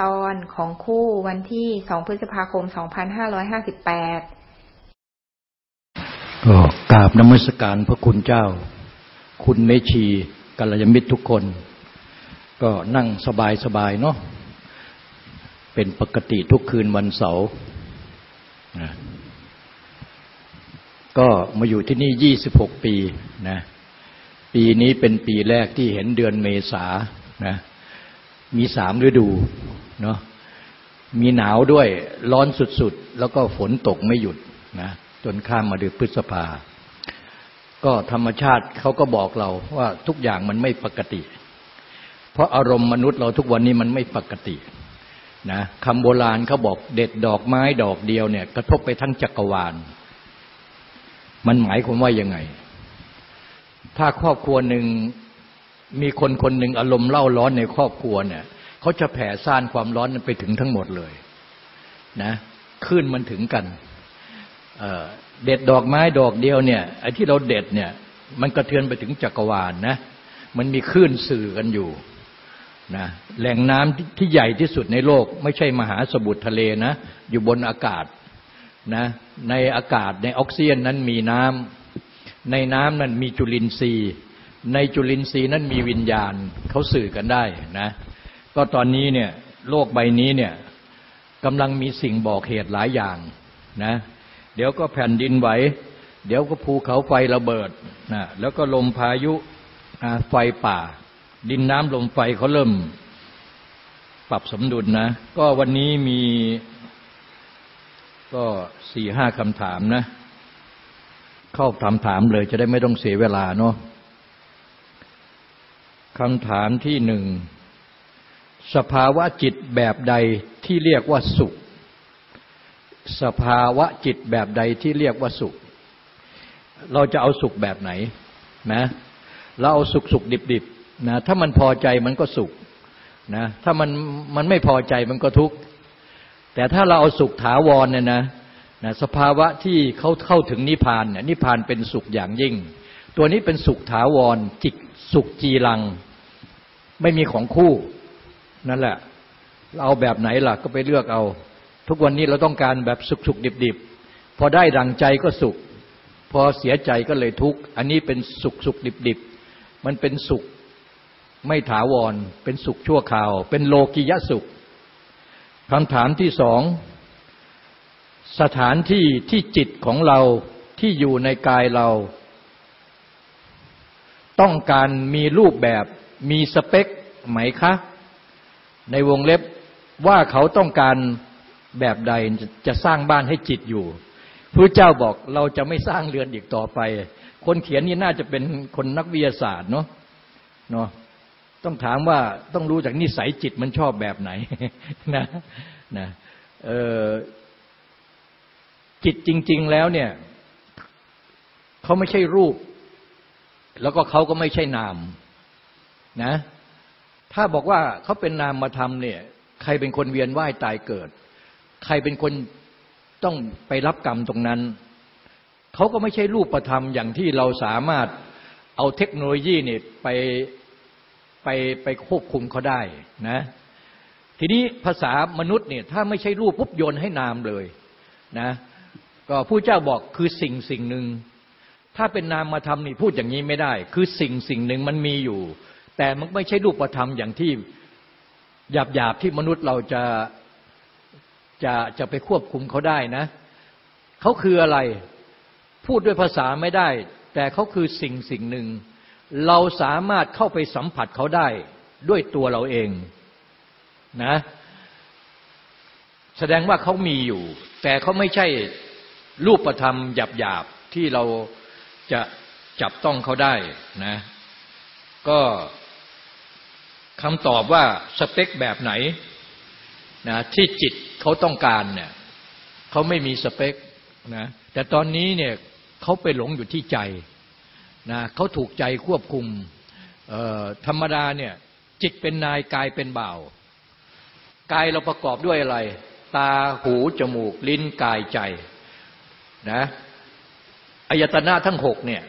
ตอนของคู่วันที่สองพฤษภาคมสองพันห้าร้อยห้าสิบแปดก็กราบนมัสการพระคุณเจ้า คุณเมชีกัลยมิตรทุกคน ก็นั่งสบายสบายเนาะ เป็นปกติทุกคืนวันเสาร์ ก็มาอยู่ที่นี่ยี่สิบหกปีนะ ปีนี้เป็นปีแรกที่เห็นเดือนเมษานะมีสามฤดู เนาะมีหนาวด้วยร้อนสุดๆ แล้วก็ฝนตกไม่หยุดนะจนข้ามมาเดือนพฤษภา ก็ธรรมชาติเขาก็บอกเราว่าทุกอย่างมันไม่ปกติ เพราะอารมณ์มนุษย์เราทุกวันนี้มันไม่ปกตินะคำโบราณเขาบอกเด็ดดอกไม้ดอกเดียวเนี่ย กระทบไปทั้งจักรวาล มันหมายความว่ายังไง ถ้าครอบครัวหนึ่งมีคนคนหนึ่งอารมณ์เล่าร้อนในครอบครัวเนี่ย เขาจะแผ่ซ่านความร้อนไปถึงทั้งหมดเลยนะขึ้นมันถึงกันเเด็ดดอกไม้ดอกเดียวเนี่ยไอ้ที่เราเด็ดเนี่ยมันกระเทือนไปถึงจักรวาลนะมันมีคลื่นสื่อกันอยู่นะแหล่งน้ำที่ใหญ่ที่สุดในโลก ไม่ใช่มหาสมุทรทะเลนะอยู่บนอากาศนะในอากาศในออกซิเจนนั้นมีน้ำในน้ำนั้นมีจุลินทรีย์ ในจุลินทรีย์นั้นมีวิญญาณเขาสื่อกันได้นะ ก็ตอนนี้เนี่ยโลกใบนี้เนี่ยกำลังมีสิ่งบอกเหตุหลายอย่างนะเดี๋ยวก็แผ่นดินไหว เดี๋ยวก็ภูเขาไฟระเบิดนะแล้วก็ลมพายุไฟป่า ดินน้ำลมไฟเขาเริ่มปรับสมดุลนะ ก็วันนี้มีก็สี่ห้าคำถามนะ เข้าถามถามเลยจะได้ไม่ต้องเสียเวลาเนาะคำถามที่หนึ่ง สภาวะจิตแบบใดที่เรียกว่าสุข สภาวะจิตแบบใดที่เรียกว่าสุข เราจะเอาสุขแบบไหนนะเราเอาสุขสุขดิบดิบนะถ้ามันพอใจมันก็สุขนะถ้ามันมันไม่พอใจมันก็ทุกข์แต่ถ้าเราเอาสุขถาวรเนี่ยนะนะสภาวะที่เขาเข้าถึงนิพพานเนี่ยนิพพานเป็นสุขอย่างยิ่ง ตัวนี้เป็นสุขถาวรจิตสุขจีรัง ไม่มีของคู่ นั่นแหละ เราเอาแบบไหนล่ะก็ไปเลือกเอา ทุกวันนี้เราต้องการแบบสุขสุขดิบดิบพอได้ดังใจก็สุข พอเสียใจก็เลยทุกข์ อันนี้เป็นสุขสุขดิบดิบมันเป็นสุขไม่ถาวร เป็นสุขชั่วคราว เป็นโลกิยะสุขคำถามที่สอง สถานที่ที่จิตของเราที่อยู่ในกายเรา ต้องการมีรูปแบบมีสเปคไหมคะ ในวงเล็บว่าเขาต้องการแบบใดจะสร้างบ้านให้จิตอยู่พระเจ้าบอกเราจะไม่สร้างเรือนอีกต่อไป คนเขียนนี่น่าจะเป็นคนนักวิทยาศาสตร์เนาะเนาะต้องถามว่าต้องรู้จากนิสัยจิตมันชอบแบบไหนนะนะเออจิตจริง ๆแล้วเนี่ยเขาไม่ใช่รูป แล้วก็เขาก็ไม่ใช่นามนะ ถ้าบอกว่าเขาเป็นนามมาทำเนี่ย ใครเป็นคนเวียนว่ายตายเกิด ใครเป็นคนต้องไปรับกรรมตรงนั้นเขาก็ไม่ใช่รูปประธรรมอย่างที่เราสามารถเอาเทคโนโลยีเนี่ยไปไปไปควบคุมเขาได้นะ ทีนี้ภาษามนุษย์เนี่ยถ้าไม่ใช่รูปปุ๊บโยนให้นามเลยนะ ก็ผู้เจ้าบอกคือสิ่งสิ่งหนึ่งถ้าเป็นนามธรรมนี่พูดอย่างนี้ไม่ได้ คือสิ่งสิ่งหนึ่งมันมีอยู่ แต่มันไม่ใช่รูปธรรมอย่างที่หยาบหยาบที่มนุษย์เราจะจะจะไปควบคุมเขาได้นะ เขาคืออะไร พูดด้วยภาษาไม่ได้ แต่เขาคือสิ่งสิ่งหนึ่ง เราสามารถเข้าไปสัมผัสเขาได้ด้วยตัวเราเองนะ แสดงว่าเขามีอยู่ แต่เขาไม่ใช่รูปธรรมหยาบหยาบที่เราจะจับต้องเขาได้นะ ก็ คำตอบว่าสเปคแบบไหนนะที่จิตเขาต้องการเนี่ยเขาไม่มีสเปคนะแต่ตอนนี้เนี่ยเขาไปหลงอยู่ที่ใจนะเขาถูกใจควบคุมธรรมดาเนี่ยจิตเป็นนายกายเป็นบ่าวกายเราประกอบด้วยอะไร ตาหูจมูก ลิ้นกายใจนะอายตนะทั้งหกเนี่ย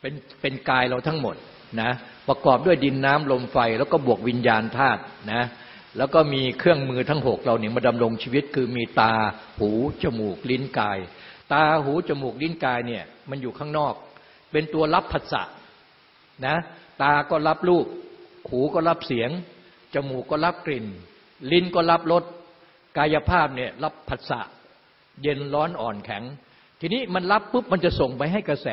เป็นเป็นกายเราทั้งหมดนะ ประกอบด้วยดินน้ำลมไฟ แล้วก็บวกวิญญาณธาตุนะแล้วก็มีเครื่องมือทั้งหกเราเนี่ยมาดำรงชีวิตคือมีตาหู จมูก ลิ้นกาย ตาหู จมูก ลิ้นกายเนี่ยมันอยู่ข้างนอก เป็นตัวรับผัสสะนะตาก็รับรูปหูก็รับเสียง จมูกก็รับกลิ่น ลิ้นก็รับรสกายภาพเนี่ยรับผัสสะเย็นร้อนอ่อนแข็ง ทีนี้มันรับปุ๊บมันจะส่งไปให้กระแส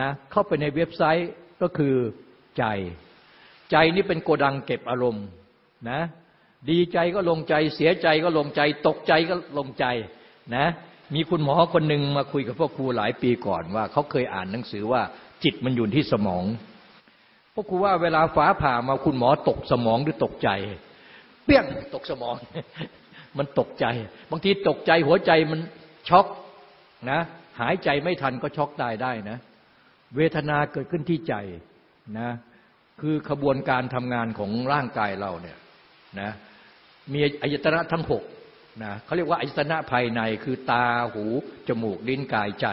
นะเข้าไปในเว็บไซต์ก็คือ ใจ ใจนี่เป็นโกดังเก็บอารมณ์นะ ดีใจก็ลงใจ เสียใจก็ลงใจ ตกใจก็ลงใจนะ มีคุณหมอคนหนึ่งมาคุยกับพ่อครูหลายปีก่อนว่าเขาเคยอ่านหนังสือว่าจิตมันอยู่ที่สมองพ่อครูว่าเวลาฟ้าผ่ามาคุณหมอตกสมองหรือตกใจ เปี้ยงตกสมอง มันตกใจ บางทีตกใจหัวใจมันช็อกนะหายใจไม่ทันก็ช็อกตายได้นะ เวทนาเกิดขึ้นที่ใจนะ คือขบวนการทำงานของร่างกายเราเนี่ยนะมีอายตนะทั้งหกนะเขาเรียกว่าอายตนะภายในคือตาหูจมูกลิ้นกายใจ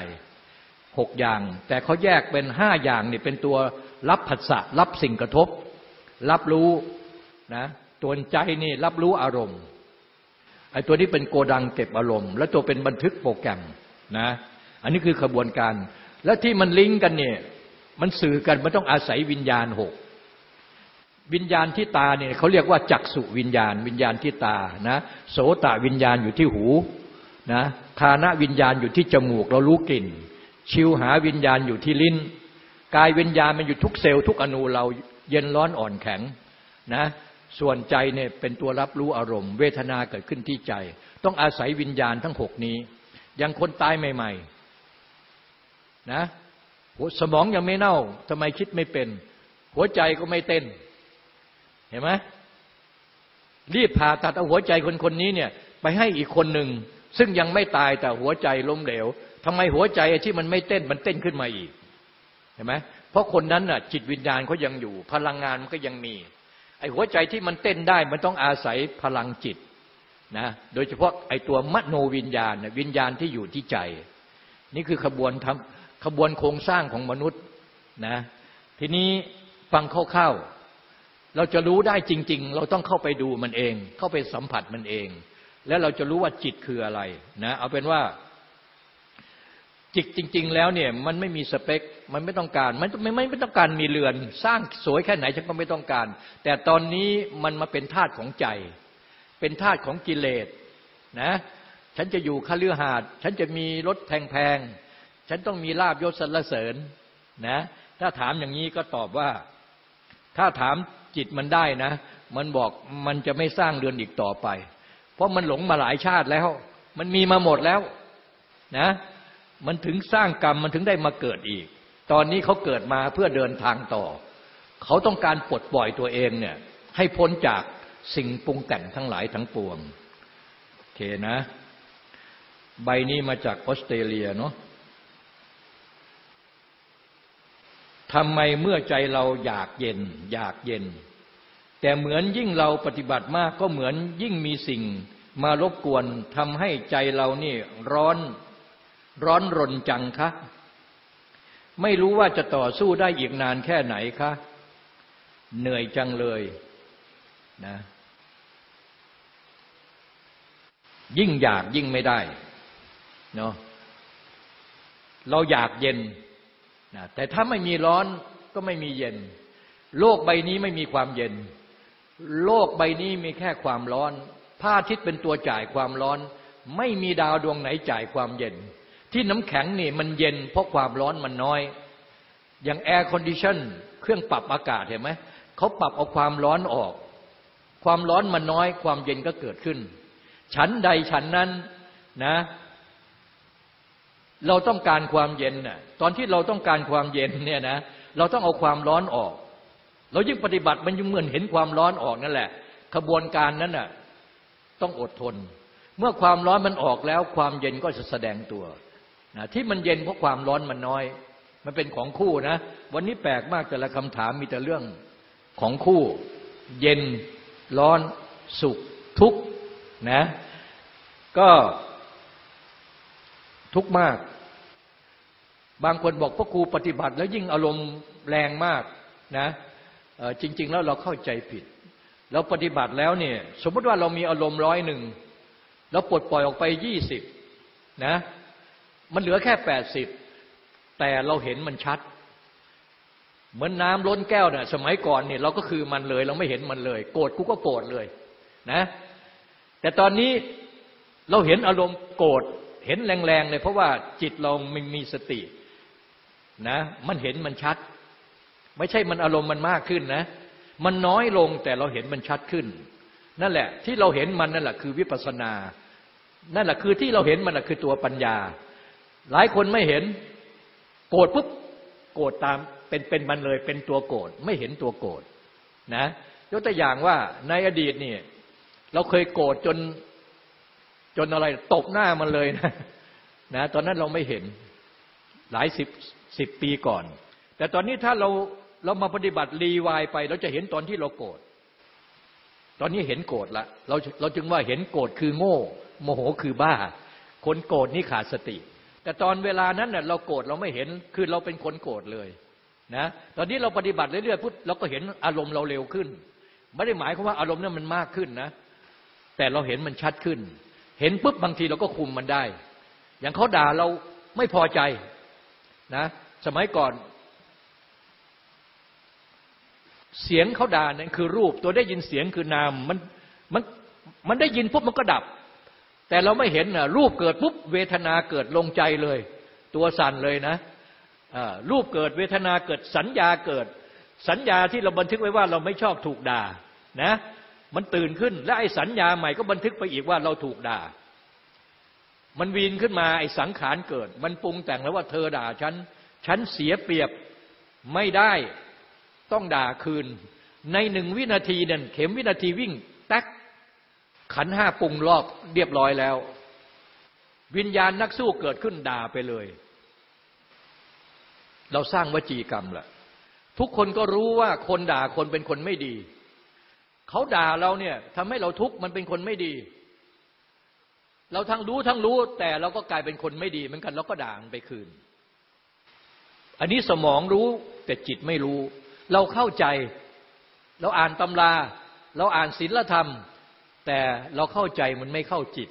หกอย่าง แต่เขาแยกเป็นห้าอย่างเนี่ยเป็นตัวรับผัสสะรับสิ่งกระทบ รับรู้นะตัวใจนี่รับรู้อารมณ์ไอ้ตัวนี้เป็นโกดังเก็บอารมณ์ และตัวเป็นบันทึกโปรแกรมนะอันนี้คือขบวนการ และที่มันลิงก์กันเนี่ยมันสื่อกันมันต้องอาศัยวิญญาณหก วิญญาณที่ตาเนี่ยเขาเรียกว่าจักสุวิญญาณ วิญญาณที่ตานะโสตวิญญาณอยู่ที่หูนะคานะวิญญาณอยู่ที่จมูกเรารู้กลิ่น ชิวหาวิญญาณอยู่ที่ลิ้น กายวิญญาณมันอยู่ทุกเซลล์ทุกอนูเราเย็นร้อนอ่อนแข็งนะส่วนใจเนี่ยเป็นตัวรับรู้อารมณ์ เวทนาเกิดขึ้นที่ใจ ต้องอาศัยวิญญาณทั้งหกนี้อย่างคนตายใหม่ๆนะสมองยังไม่เน่าทำไมคิดไม่เป็น หัวใจก็ไม่เต้น ห็นไหมรีบผ่าตัดเอาหัวใจคนคนนี้เนี่ย ไปให้อีกคนหนึ่ง ซึ่งยังไม่ตายแต่หัวใจล้มเหลวทำไมหัวใจที่มันไม่เต้นมันเต้นขึ้นมาอีกเห็นไหมเพราะคนนั้นน่ะ จิตวิญญาณเขายังอยู่ พลังงานมันก็ยังมี ไอ้หัวใจที่มันเต้นได้มันต้องอาศัยพลังจิตนะโดยเฉพาะไอ้ตัวมโนวิญญาณวิญญาณที่อยู่ที่ใจ นี่คือขบวนทำขบวนโครงสร้างของมนุษย์นะทีนี้ฟังคร่าวๆ เราจะรู้ได้จริง ๆ เราต้องเข้าไปดูมันเอง เข้าไปสัมผัสมันเอง แล้วเราจะรู้ว่าจิตคืออะไรนะเอาเป็นว่า จิตจริง ๆ แล้วเนี่ยมันไม่มีสเปค มันไม่ต้องการ มันไม่ไม่ไม่ต้องการมีเรือน สร้างสวยแค่ไหนฉันก็ไม่ต้องการ แต่ตอนนี้มันมาเป็นธาตุของใจ เป็นธาตุของกิเลสนะฉันจะอยู่คฤหาสน์ฉันจะมีรถแพงๆ ฉันต้องมีลาบยศสรรเสริญนะ ถ้าถามอย่างนี้ก็ตอบว่า ถ้าถาม จิตมันได้นะ มันบอกมันจะไม่สร้างเรือนอีกต่อไป เพราะมันหลงมาหลายชาติแล้ว มันมีมาหมดแล้วนะ มันถึงสร้างกรรมมันถึงได้มาเกิดอีก ตอนนี้เขาเกิดมาเพื่อเดินทางต่อ เขาต้องการปลดปล่อยตัวเองเนี่ย ให้พ้นจากสิ่งปรุงแต่งทั้งหลายทั้งปวงโอเคนะ ใบนี้มาจากออสเตรเลียเนาะ ทำไมเมื่อใจเราอยากเย็น อยากเย็น แต่เหมือนยิ่งเราปฏิบัติมากก็เหมือนยิ่งมีสิ่งมารบกวนทำให้ใจเรานี่ร้อนร้อนรนจังคะไม่รู้ว่าจะต่อสู้ได้อีกนานแค่ไหนคะเหนื่อยจังเลยนะยิ่งอยากยิ่งไม่ได้เนาะเราอยากเย็น นะแต่ถ้าไม่มีร้อนก็ไม่มีเย็น โลกใบนี้ไม่มีความเย็น โลกใบนี้มีแค่ความร้อนพระอาทิตย์เป็นตัวจ่ายความร้อน ไม่มีดาวดวงไหนจ่ายความเย็น ที่น้ำแข็งนี่มันเย็นเพราะความร้อนมันน้อย อย่าง air conditionเครื่องปรับอากาศเห็นไหมเขาปรับเอาความร้อนออก ความร้อนมันน้อย ความเย็นก็เกิดขึ้นฉันใดฉันนั้นนะ เราต้องการความเย็นน่ะตอนที่เราต้องการความเย็นเนี่ยนะเราต้องเอาความร้อนออก เรายิ่งปฏิบัติมันยิ่งเหมือนเห็นความร้อนออกนั่นแหละ ขบวนการนั้นน่ะต้องอดทน เมื่อความร้อนมันออกแล้ว ความเย็นก็จะแสดงตัวนะที่มันเย็นเพราะความร้อนมันน้อย มันเป็นของคู่นะ วันนี้แปลกมากแต่ละคำถามมีแต่เรื่องของคู่ เย็นร้อนสุขทุกข์นะ ก็ ทุกข์มาก บางคนบอกพ่อครูปฏิบัติ แล้วยิ่งอารมณ์แรงมากนะจริง ๆ แล้วเราเข้าใจผิด เราปฏิบัติแล้วเนี่ย สมมติว่าเรามีอารมณ์ร้อยหนึ่งเราปลดปล่อยออกไปยี่สิบนะมันเหลือแค่แปดสิบแต่เราเห็นมันชัด เหมือนน้ำล้นแก้วเนี่ยสมัยก่อนเนี่ยเราก็คือมันเลย เราไม่เห็นมันเลย โกรธกูก็โกรธเลยนะ แต่ตอนนี้เราเห็นอารมณ์โกรธ เห็นแรงๆเลย เพราะว่าจิตเรามันมีสตินะมันเห็นมันชัด ไม่ใช่มันอารมณ์มันมากขึ้นนะ มันน้อยลงแต่เราเห็นมันชัดขึ้น นั่นแหละ ที่เราเห็นมันนั่นแหละคือวิปัสสนา นั่นแหละคือที่เราเห็นมันแหละคือตัวปัญญา หลายคนไม่เห็นโกรธปุ๊บโกรธตามเป็นเป็นมันเลย เป็นตัวโกรธไม่เห็นตัวโกรธนะยกตัวอย่างว่าในอดีตนี่เราเคยโกรธจน จนอะไรตบหน้ามันเลยนะนะตอนนั้นเราไม่เห็นหลายสิบสิบปีก่อน แต่ตอนนี้ถ้าเราเรามาปฏิบัติรีวายไป เราจะเห็นตอนที่เราโกรธตอนนี้เห็นโกรธละเราเราจึงว่าเห็นโกรธคือโง่ โมโหคือบ้า คนโกรธนี่ขาดสติ แต่ตอนเวลานั้นเน่ยเราโกรธเราไม่เห็นคือเราเป็นคนโกรธเลยนะตอนนี้เราปฏิบัติเรื่อยๆพุทธเราก็เห็นอารมณ์เราเร็วขึ้น ไม่ได้หมายความว่าอารมณ์นั้นมันมากขึ้นนะ แต่เราเห็นมันชัดขึ้น เห็นปุ๊บบางทีเราก็คุมมันได้ อย่างเขาด่าเราไม่พอใจนะ สมัยก่อน เสียงเขาด่านั่นคือรูป ตัวได้ยินเสียงคือนามมันมันมันได้ยินปุ๊บมันก็ดับ แต่เราไม่เห็นนะรูปเกิดปุ๊บเวทนาเกิดลงใจเลย ตัวสั่นเลยนะรูปเกิดเวทนาเกิดสัญญาเกิด สัญญาที่เราบันทึกไว้ว่าเราไม่ชอบถูกด่านะ มันตื่นขึ้น และไอ้สัญญาใหม่ก็บันทึกไปอีกว่าเราถูกด่า มันวีนขึ้นมาไอ้สังขารเกิด มันปรุงแต่งแล้วว่าเธอด่าฉัน ฉันเสียเปรียบไม่ได้ต้องด่าคืน ในหนึ่งวินาทีนั่นเข็มวินาทีวิ่งแต๊กขันห้าปรุงรอบเรียบร้อยแล้ว วิญญาณนักสู้เกิดขึ้นด่าไปเลย เราสร้างวจีกรรมแหละทุกคนก็รู้ว่าคนด่าคนเป็นคนไม่ดี เขาด่าเราเนี่ยทำให้เราทุกข์มันเป็นคนไม่ดี เราทั้งรู้ทั้งรู้ แต่เราก็กลายเป็นคนไม่ดีเหมือนกันเราก็ด่ามันไปคืน อันนี้สมองรู้แต่จิตไม่รู้ เราเข้าใจ เราอ่านตำรา เราอ่านศีลธรรม แต่เราเข้าใจมันไม่เข้าจิต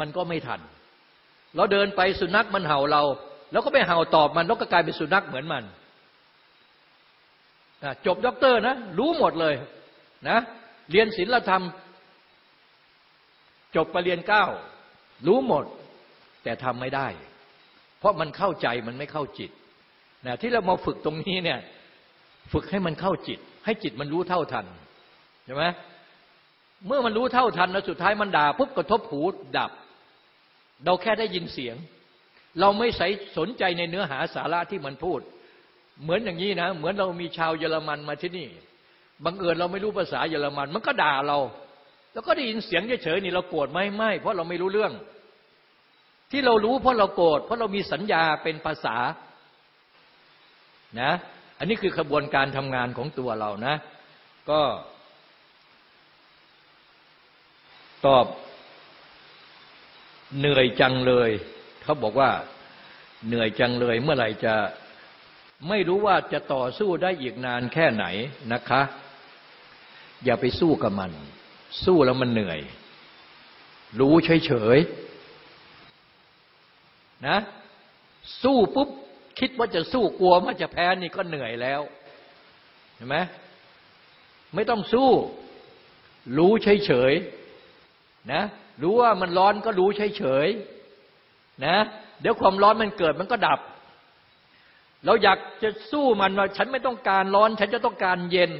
มันก็ไม่ทัน เราเดินไปสุนัขมันเห่าเราแล้วก็ไปเห่าตอบมันแล้วก็กลายเป็นสุนัขเหมือนมันจบด็อกเตอร์นะ รู้หมดเลย นะเรียนศิลธรรม จบปรริญญาเก้ารู้หมด แต่ทำไม่ได้ เพราะมันเข้าใจมันไม่เข้าจิตนะที่เรามาฝึกตรงนี้เนี่ย ฝึกให้มันเข้าจิต ให้จิตมันรู้เท่าทันใช่ไหมเมื่อมันรู้เท่าทันแล้วสุดท้ายมันด่าปุ๊บกระทบหูดับ เราแค่ได้ยินเสียง เราไม่ใส่สนใจในเนื้อหาสาระที่มันพูด เหมือนอย่างนี้นะ เหมือนเรามีชาวเยอรมันมาที่นี่ บังเอิญเราไม่รู้ภาษาเยอรมัน มันก็ด่าเรา แล้วก็ได้ยินเสียงเฉยๆนี่เราโกรธไหมไม่เพราะเราไม่รู้เรื่อง ที่เรารู้เพราะเราโกรธเพราะเรามีสัญญาเป็นภาษานะ อันนี้คือขบวนการทำงานของตัวเรานะ ก็ ตอบ เหนื่อยจังเลย เขาบอกว่า เหนื่อยจังเลย เมื่อไหร่จะไม่รู้ว่าจะต่อสู้ได้อีกนานแค่ไหนนะคะ อย่าไปสู้กับมัน สู้แล้วมันเหนื่อย รู้เฉยๆนะ สู้ปุ๊บคิดว่าจะสู้กลัวว่าจะแพ้นี่ก็เหนื่อยแล้วเห็นไหมไม่ต้องสู้ รู้เฉยๆนะ รู้ว่ามันร้อนก็รู้เฉยๆนะ เดี๋ยวความร้อนมันเกิดมันก็ดับ เราอยากจะสู้มันว่าฉันไม่ต้องการร้อน ฉันจะต้องการเย็น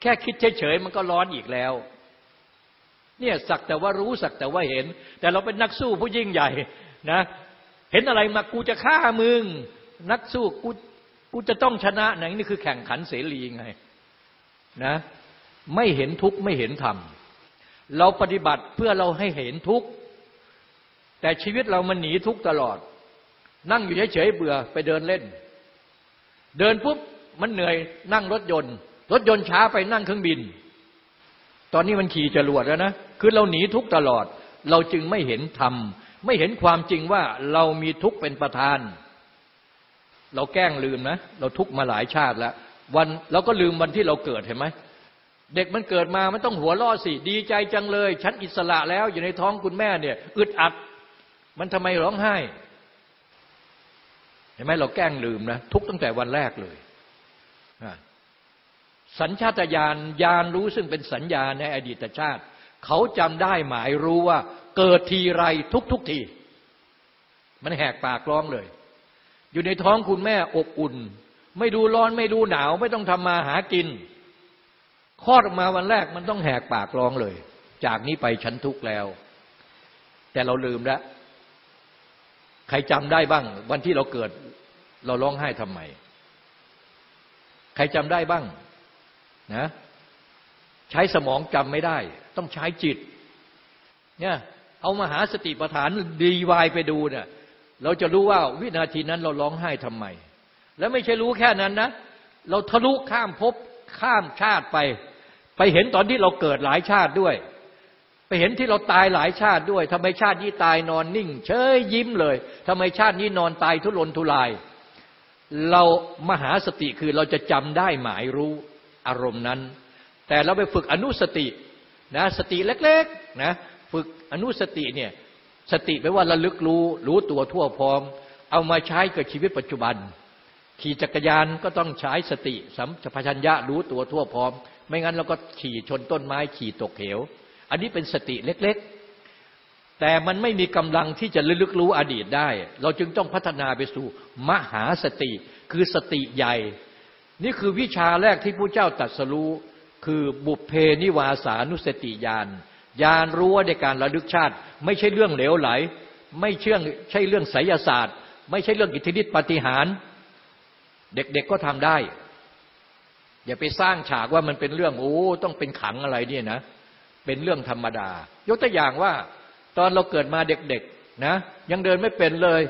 แค่คิดเฉยๆมันก็ร้อนอีกแล้ว เนี่ยสักแต่ว่ารู้สักแต่ว่าเห็น แต่เราเป็นนักสู้ผู้ยิ่งใหญ่นะเห็นอะไรมากูจะฆ่ามึง นักสู้กูกูจะต้องชนะไหนนี่คือแข่งขันเสรีไงนะไม่เห็นทุกข์ไม่เห็นธรรมเราปฏิบัติเพื่อเราให้เห็นทุกข์แต่ชีวิตเรามันหนีทุกข์ตลอด นั่งอยู่เฉยๆเบื่อไปเดินเล่น เดินปุ๊บมันเหนื่อยนั่งรถยนต์ รถยนต์ช้าไปนั่งเครื่องบิน ตอนนี้มันขี่จรวดแล้วนะ คือเราหนีทุกตลอด เราจึงไม่เห็นธรรม ไม่เห็นความจริงว่าเรามีทุกเป็นประธาน เราแกล้งลืมนะ เราทุกมาหลายชาติแล้ว วันเราก็ลืมวันที่เราเกิดเห็นไหม เด็กมันเกิดมา มันต้องหัวล่อสิ ดีใจจังเลย ฉันอิสระแล้วอยู่ในท้องคุณแม่เนี่ยอึดอัด มันทำไมร้องไห้ เห็นไหมเราแกล้งลืมนะ ทุกตั้งแต่วันแรกเลย สัญชาตญาณญาณรู้ซึ่งเป็นสัญญาในอดีตชาติ เขาจำได้หมายรู้ว่า เกิดทีไรทุกทุกที มันแหกปากร้องเลย อยู่ในท้องคุณแม่อบอุ่น ไม่ดูร้อนไม่ดูหนาว ไม่ต้องทำมาหากินคลอดออกมาวันแรกมันต้องแหกปากร้องเลย จากนี้ไปฉันทุกข์แล้ว แต่เราลืมแล้ว ใครจำได้บ้าง วันที่เราเกิด เราร้องไห้ทำไม ใครจำได้บ้าง นะใช้สมองจำไม่ได้ ต้องใช้จิต เนี่ยเอามาหาสติปัฏฐานดีวายไปดูเนี่ยเราจะรู้ว่าวินาทีนั้นเราร้องไห้ทำไม แล้วไม่ใช่รู้แค่นั้นนะ เราทะลุข้ามภพข้ามชาติไป ไปเห็นตอนที่เราเกิดหลายชาติด้วย ไปเห็นที่เราตายหลายชาติด้วยทำไมชาตินี้ตายนอนนิ่ง เฉยยิ้มเลยทำไมชาตินี้นอนตายทุรนทุราย เรามหาสติคือเราจะจำได้หมายรู้ อารมณ์นั้น แต่เราไปฝึกอนุสตินะสติเล็กๆนะฝึกอนุสติเนี่ยสติแปลว่าระลึกรู้รู้ตัวทั่วพร้อม เอามาใช้กับชีวิตปัจจุบัน ขี่จักรยานก็ต้องใช้สติสัมปชัญญะรู้ตัวทั่วพร้อม ไม่งั้นเราก็ขี่ชนต้นไม้ขี่ตกเหว อันนี้เป็นสติเล็กๆ แต่มันไม่มีกำลังที่จะระลึกรู้อดีตได้ เราจึงต้องพัฒนาไปสู่มหาสติ คือสติใหญ่ นี่คือวิชาแรกที่พระเจ้าตรัสรู้ คือบุพเพนิวาสานุสติญาณญาณรู้ว่าในการระลึกชาติ ไม่ใช่เรื่องเหลวไหล ไม่เชื่องใช่เรื่องไสยศาสตร์ ไม่ใช่เรื่องอิทธิฤทธิปฏิหาร เด็กๆก็ทำได้ อย่าไปสร้างฉากว่ามันเป็นเรื่องโอ้ต้องเป็นขังอะไรเนี่ยนะ เป็นเรื่องธรรมดา ยกตัวอย่างว่า ตอนเราเกิดมาเด็กๆนะ ยังเดินไม่เป็นเลย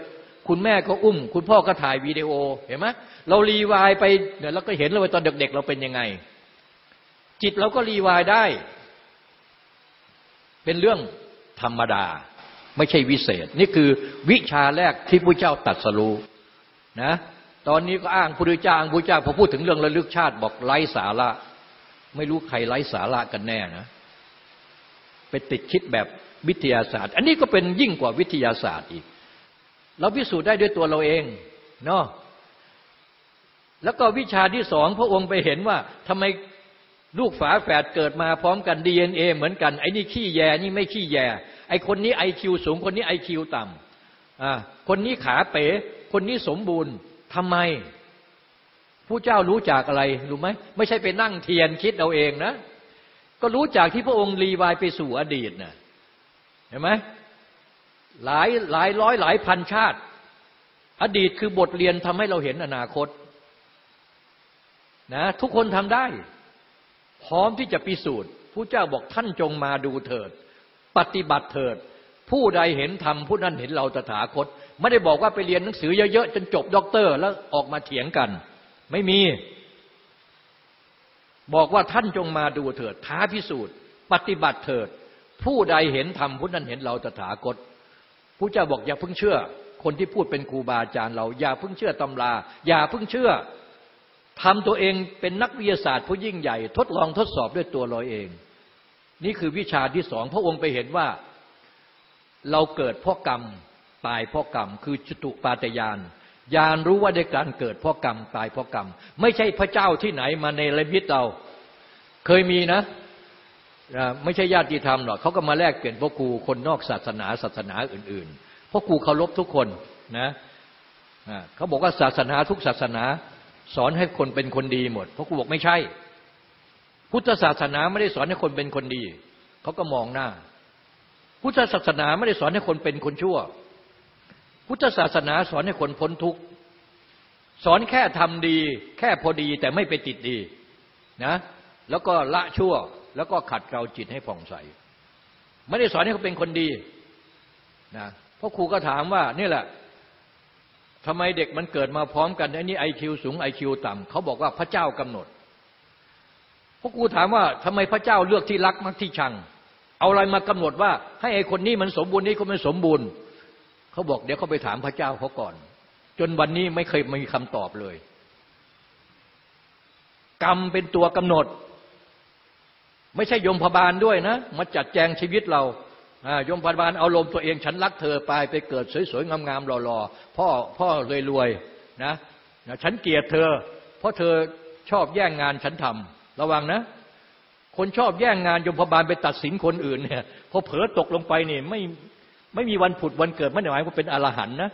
คุณแม่ก็อุ้ม คุณพ่อก็ถ่ายวีดีโอเห็นไหมเรารีวายไปเนี่ยวเราก็เห็นเลยว่าตอนเด็ก ๆ เราเป็นยังไง จิตเราก็รีวายได้ เป็นเรื่องธรรมดา ไม่ใช่วิเศษ นี่คือวิชาแรกที่พระเจ้าตัดสรู้นะตอนนี้ก็อ้างพระเจ้าอ้างพระเจ้าพอพูดถึงเรื่องระลึกชาติบอกไร้สาระ ไม่รู้ใครไร้สาระกันแน่นะไปติดคิดแบบวิทยาศาสตร์ อันนี้ก็เป็นยิ่งกว่าวิทยาศาสตร์อีก เราพิสูจน์ได้ด้วยตัวเราเองเนาะแล้วก็วิชาที่สองพระองค์ไปเห็นว่าทำไมลูกฝาแฝดเกิดมาพร้อมกันดีเอ็นเอเหมือนกัน ไอ้นี่ขี้แยนี่ไม่ขี้แย ไอ้คนนี้ไอคิวสูง คนนี้ไอคิวต่ำคนนี้ขาเป๋ คนนี้สมบูรณ์ทำไมผู้เจ้ารู้จากอะไรรู้ไหมไม่ใช่ไปนั่งเทียนคิดเอาเองนะ ก็รู้จากที่พระองค์รีวายไปสู่อดีตนะเห็นไหม หลายหลายร้อยหลายพันชาติ อดีตคือบทเรียนทำให้เราเห็นอนาคตนะทุกคนทำได้ พร้อมที่จะพิสูจน์ผู้เจ้าบอกท่านจงมาดูเถิด ปฏิบัติเถิด ผู้ใดเห็นธรรมผู้นั้นเห็นเราตถาคต ไม่ได้บอกว่าไปเรียนหนังสือเยอะๆจนจบด็อกเตอร์ แล้วออกมาเถียงกัน ไม่มี บอกว่าท่านจงมาดูเถิด ท้าพิสูจน์ ปฏิบัติเถิด ผู้ใดเห็นธรรมผู้นั้นเห็นเราตถาคต ผู้เจ้าบอกอย่าเพิ่งเชื่อ คนที่พูดเป็นครูบาอาจารย์เรา อย่าเพิ่งเชื่อตำรา อย่าเพิ่งเชื่อทำตัวเองเป็นนักวิทยาศาสตร์ผู้ยิ่งใหญ่ ทดลองทดสอบด้วยตัวเราเอง นี่คือวิชาที่สองพระองค์ไปเห็นว่าเราเกิดเพราะกรรมตายเพราะกรรม คือจตุปาตยานยานรู้ว่าได้การเกิดเพราะกรรม ตายเพราะกรรม ไม่ใช่พระเจ้าที่ไหนมาในระมิตเรา เคยมีนะ ไม่ใช่ญาติธรรมหรอกเขาก็มาแลกเปลี่ยนพ่อครูคนนอกศาสนาศาสนาอื่นๆพ่อครูเคารพทุกคนนะเขาบอกว่าศาสนาทุกศาสนา สอนให้คนเป็นคนดีหมดพราะครูบอกไม่ใช่ พุทธศาสนาไม่ได้สอนให้คนเป็นคนดีเขาก็มองหน้า พุทธศาสนาไม่ได้สอนให้คนเป็นคนชั่ว พุทธศาสนาสอนให้คนพ้นทุกข์สอนแค่ทำดี แค่พอดีแต่ไม่ไปติดดีนะแล้วก็ละชั่ว แล้วก็ขัดเกลาจิตให้ผ่องใส ไม่ได้สอนให้เขาเป็นคนดีนะเพราะครูก็ถามว่านี่แหละทำไมเด็กมันเกิดมาพร้อมกันไอ้นี่ไอคิวสูงไอคิวต่ำเขาบอกว่าพระเจ้ากำหนดพวกกูถามว่าทำไมพระเจ้าเลือกที่รักมักที่ชัง เอาอะไรมากำหนดว่า ให้ไอคนนี้มันสมบูรณ์นี้คนไม่สมบูรณ์เขาบอกเดี๋ยวเขาไปถามพระเจ้าเขาก่อน จนวันนี้ไม่เคยมีคำตอบเลย กรรมเป็นตัวกำหนด ไม่ใช่ยมพบาลด้วยนะมาจัดแจงชีวิตเรายมพบาลเอาลมตัวเองฉันรักเธอไปไปเกิดสวยๆงามๆหล่อๆพ่อพ่อรวยๆนะนะฉันเกลียดเธอ เพราะเธอชอบแย่งงานฉันทำระวังนะ คนชอบแย่งงานยมพบาลไปตัดสินคนอื่นเนี่ยพอเผลอตกลงไปเนี่ยไม่ไม่มีวันผุดวันเกิดไม่ได้หมายว่าเป็นอรหันนะ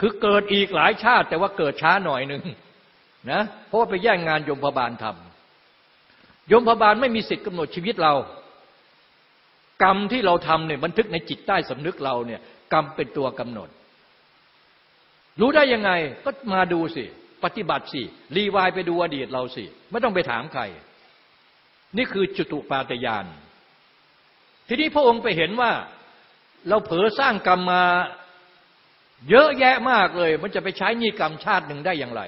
คือเกิดอีกหลายชาติแต่ว่าเกิดช้าหน่อยหนึ่งนะเพราะว่าไปแย่งงานยมพบาลทำ ยมพบาลไม่มีสิทธิ์กำหนดชีวิตเรา กรรมที่เราทำเนี่ยบันทึกในจิตใต้สำนึกเราเนี่ย กรรมเป็นตัวกำหนด รู้ได้ยังไงก็มาดูสิ ปฏิบัติสิ รีวายไปดูอดีตเราสิ ไม่ต้องไปถามใคร นี่คือจุตุปาตยาน ทีนี้พระองค์ไปเห็นว่า เราเผลอสร้างกรรมมาเยอะแยะมากเลย มันจะไปใช้นีกรรมชาติหนึ่งได้อย่างไร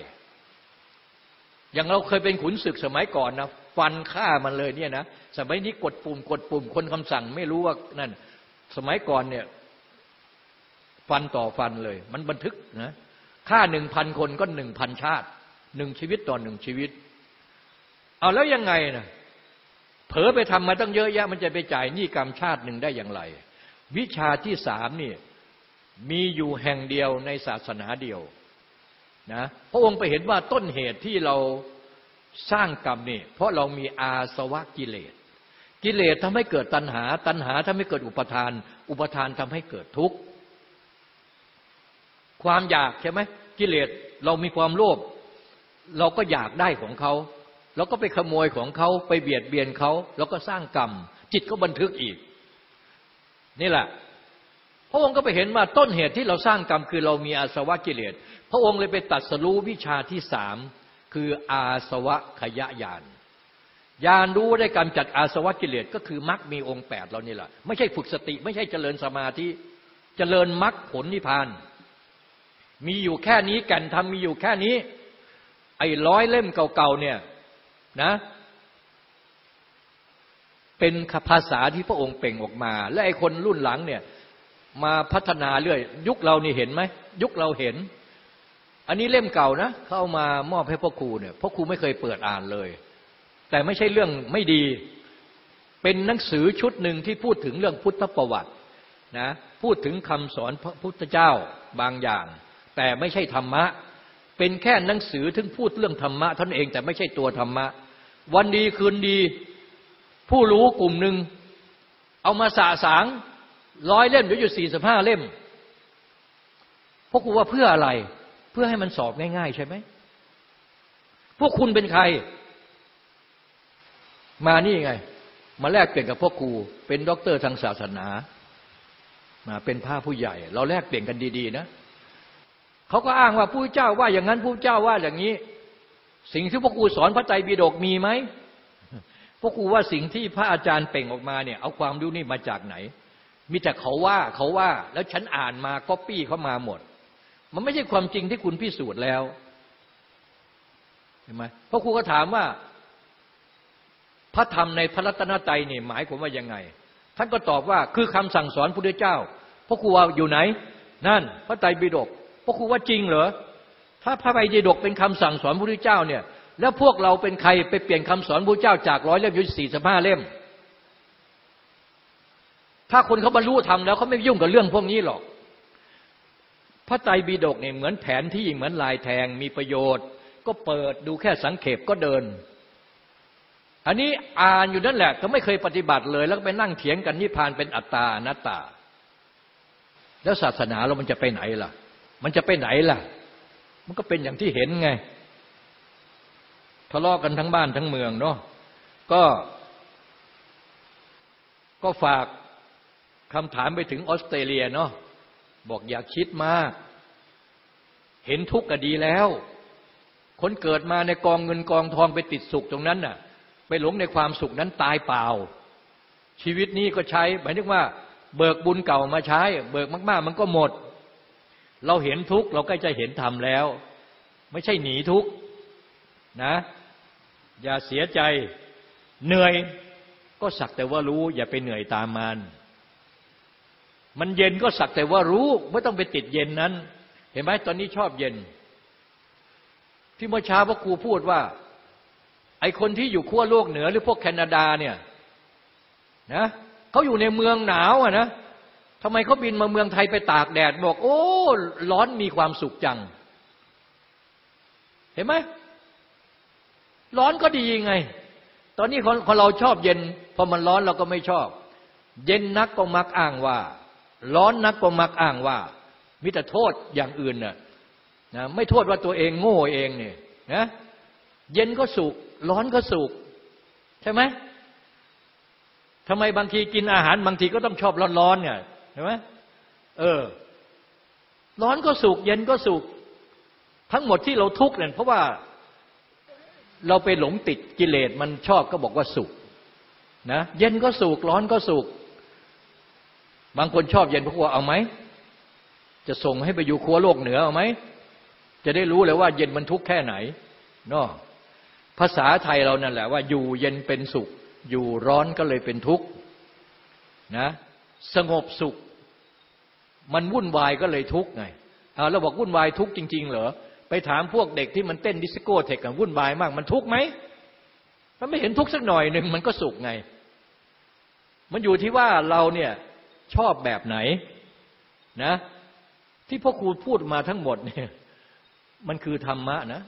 อย่างเราเคยเป็นขุนศึกสมัยก่อนนะฟันฆ่ามันเลยเนี่ยนะสมัยนี้กดปุ่มกดปุ่มคนคำสั่งไม่รู้ว่านั่น สมัยก่อนเนี่ย ฟันต่อฟันเลย มันบันทึกนะฆ่าหนึ่งพันคนก็หนึ่งพันชาติหนึ่งชีวิตต่อหนึ่งชีวิต เอาแล้วยังไงนะเผลอไปทำมาตั้งเยอะแยะ มันจะไปจ่ายหนี้กรรมชาติหนึ่งได้อย่างไร วิชาที่สามนี่มีอยู่แห่งเดียวในศาสนาเดียวนะพระองค์ไปเห็นว่าต้นเหตุที่เรา สร้างกรรมนี่เพราะเรามีอาสวะกิเลส กิเลสทำให้เกิดตัณหา ตัณหาทำให้เกิดอุปทาน อุปทานทำให้เกิดทุกข์ ความอยากใช่ไหมกิเลสเรามีความโลภเราก็อยากได้ของเขาเราก็ไปขโมยของเขาไปเบียดเบียนเขาแล้วก็สร้างกรรม จิตก็บันทึกอีก นี่แหละ พระองค์ก็ไปเห็นว่าต้นเหตุที่เราสร้างกรรมคือเรามีอาสวะกิเลส พระองค์เลยไปตัดสรู้วิชาที่สาม คืออาสวะขยะยานยานรู้ได้การจัดอาสวะกิเลสก็คือมรรคมีองค์แปดเรานี่แหละไม่ใช่ฝึกสติ ไม่ใช่เจริญสมาธิเจริญมรรคผลนิพพาน มีอยู่แค่นี้แก่นทำมีอยู่แค่นี้ ไอ้ร้อยเล่มเก่าๆเนี่ยนะเป็นภาษาที่พระองค์เป่งออกมา และไอ้คนรุ่นหลังเนี่ยมาพัฒนาเรื่อย ยุคเรานี่เห็นไหมยุคเราเห็น อันนี้เล่มเก่านะเข้ามามอบให้พ่อครูเนี่ยพ่อครูไม่เคยเปิดอ่านเลย แต่ไม่ใช่เรื่องไม่ดี เป็นหนังสือชุดหนึ่งที่พูดถึงเรื่องพุทธประวัตินะพูดถึงคำสอนพระพุทธเจ้าบางอย่าง แต่ไม่ใช่ธรรมะ เป็นแค่หนังสือถึงพูดเรื่องธรรมะท่านเองแต่ไม่ใช่ตัวธรรมะ วันดีคืนดี ผู้รู้กลุ่มหนึ่งเอามาสะสางร้อยเล่มหรืออยู่สี่สิบห้าเล่มพวกกูว่าเพื่ออะไร เพื่อให้มันสอบง่าย ๆ ใช่ไหม พวกคุณเป็นใคร มานี่ไง มาแลกเปลี่ยนกับพวกครูเป็นด็อกเตอร์ทางศาสนามาเป็นผ้าผู้ใหญ่ เราแลกเปลี่ยนกันดี ๆ นะเขาก็อ้างว่าผู้เจ้าว่าอย่างนั้นผู้เจ้าว่าอย่างนี้ สิ่งที่พวกครูสอนพระไตรปิฎกมีไหมพวกกูว่าสิ่งที่พระอาจารย์เป่งออกมาเนี่ย เอาความรู้นี่มาจากไหน มีแต่เขาว่าเขาว่า แล้วฉันอ่านมาก็ปี้เขามาหมด มันไม่ใช่ความจริงที่คุณพิสูจน์แล้วเห็นไหมเพราะครูก็ถามว่า พระธรรมในพระรัตนตรัยนี่หมายความว่ายังไง ท่านก็ตอบว่าคือคำสั่งสอนพระพุทธเจ้าพระครูว่าอยู่ไหน นั่น พระไตรปิฎกพระครูว่าจริงเหรอถ้าพระไตรปิฎกเป็นคำสั่งสอนพระพุทธเจ้าเนี่ย แล้วพวกเราเป็นใครไปเปลี่ยนคำสอนพระเจ้าจากร้อยเล่มยุสี่สิบห้าเล่ม ถ้าคนเขาบรรลุธรรมแล้วเขาไม่ยุ่งกับเรื่องพวกนี้หรอก พระไตรปิฎกเนี่ยเหมือนแผนที่เหมือนลายแทงมีประโยชน์ ก็เปิดดูแค่สังเขปก็เดิน อันนี้อ่านอยู่นั่นแหละ ก็ไม่เคยปฏิบัติเลย แล้วก็ไปนั่งเถียงกันนิพพานเป็นอัตตาอนัตตา แล้วศาสนาเรามันจะไปไหนล่ะ มันจะไปไหนล่ะ มันก็เป็นอย่างที่เห็นไงทะเลาะกันทั้งบ้านทั้งเมืองเนาะก็ก็ฝากคำถามไปถึงออสเตรเลียเนาะ บอกอย่าคิดมาก เห็นทุกข์ก็ดีแล้ว คนเกิดมาในกองเงินกองทองไปติดสุขตรงนั้นน่ะ ไปหลงในความสุขนั้นตายเปล่า ชีวิตนี้ก็ใช้หมายถึงว่า เบิกบุญเก่ามาใช้ เบิกมากๆ มันก็หมด เราเห็นทุกข์เราก็จะเห็นธรรมแล้ว ไม่ใช่หนีทุกข์นะ อย่าเสียใจเหนื่อยก็สักแต่ว่ารู้ อย่าไปเหนื่อยตามมัน มันเย็นก็สักแต่ว่ารู้ ไม่ต้องไปติดเย็นนั้น เห็นไหมตอนนี้ชอบเย็น ที่เมื่อเช้าพระครูพูดว่า ไอคนที่อยู่ขั้วโลกเหนือหรือพวกแคนาดาเนี่ยนะเขาอยู่ในเมืองหนาวอะนะทำไมเขาบินมาเมืองไทยไปตากแดด บอก โอ้ ร้อนมีความสุขจัง เห็นไหมร้อนก็ดีไง ตอนนี้คนเราชอบเย็น พอมันร้อนเราก็ไม่ชอบ เย็นนักก็มักอ้างว่า ร้อนนักก็มักอ้างว่า มิแต่โทษอย่างอื่นน่ะนะไม่โทษว่าตัวเองโง่เองเนี่ยนะเย็นก็สุกร้อนก็สุกใช่ไหมทำไมบางทีกินอาหารบางทีก็ต้องชอบร้อนๆเนี่ยใช่ไหมเออ ร้อนก็สุกเย็นก็สุกทั้งหมดที่เราทุกข์เนี่ยเพราะว่าเราไปหลงติดกิเลสมันชอบก็บอกว่าสุขนะเย็นก็สุกร้อนก็สุก บางคนชอบเย็นพราะว่าเอาไหม จะส่งให้ไปอยู่ครัวโลกเหนือเอาไหม จะได้รู้เลยว่าเย็นมันทุกข์แค่ไหนเนาะภาษาไทยเรานั่นแหละว่า อยู่เย็นเป็นสุข อยู่ร้อนก็เลยเป็นทุกข์นะ สงบสุข มันวุ่นวายก็เลยทุกข์ไงเราบอกวุ่นวายทุกข์จริง ๆ เหรอไปถามพวกเด็กที่มันเต้นดิสโก้เทคกันวุ่นวายมาก มันทุกข์ไหมมันไม่เห็นทุกข์สักหน่อยหนึ่งมันก็สุขไง มันอยู่ที่ว่าเราเนี่ย ชอบแบบไหนนะ ที่พ่อครูพูดมาทั้งหมดเนี่ย มันคือธรรมะนะ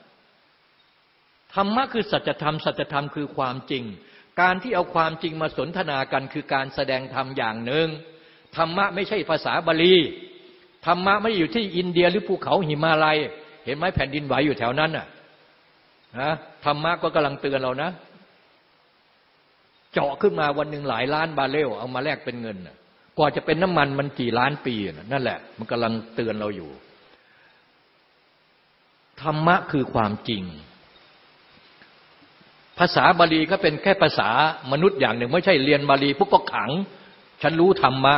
ธรรมะคือสัจธรรม สัจธรรมคือความจริง การที่เอาความจริงมาสนทนากันคือการแสดงธรรมอย่างหนึ่งธรรมะไม่ใช่ภาษาบาลีธรรมะไม่อยู่ที่อินเดียหรือภูเขาหิมาลัย เห็นไหมแผ่นดินไหวอยู่แถวนั้นน่ะนะธรรมะก็กำลังเตือนเรานะ เจาะขึ้นมาวันหนึ่งหลายล้านบาเรลเอามาแลกเป็นเงิน กว่าจะเป็นน้ำมันมันกี่ล้านปีนั่นแหละ มันกำลังเตือนเราอยู่ ธรรมะคือความจริง ภาษาบาลีก็เป็นแค่ภาษามนุษย์อย่างหนึ่ง ไม่ใช่เรียนบาลีปุ๊บก็ขัง ฉันรู้ธรรมะ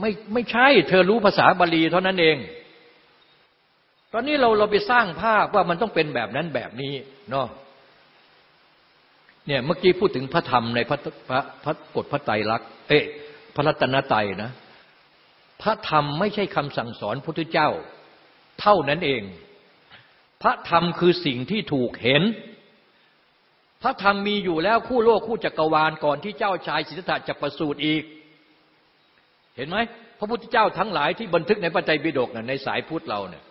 ไม่ไม่ใช่ เธอรู้ภาษาบาลีเท่านั้นเอง ตอนนี้เราเราไปสร้างภาพว่ามันต้องเป็นแบบนั้นแบบนี้เนาะเนี่ยเมื่อกี้พูดถึงพระธรรมในพระพระพระกฎพระไตรลักษณ์เอ๊ะ พระรัตนตรัยนะ พระธรรมไม่ใช่คำสั่งสอนพุทธเจ้า เท่านั้นเอง พระธรรมคือสิ่งที่ถูกเห็น พระธรรมมีอยู่แล้วคู่โลกคู่จักรวาลก่อนที่เจ้าชายสิทธัตถะจะประสูติอีก เห็นไหมพระพุทธเจ้าทั้งหลายที่บันทึกในพระไตรปิฎกในสายพุทธเราเนี่ย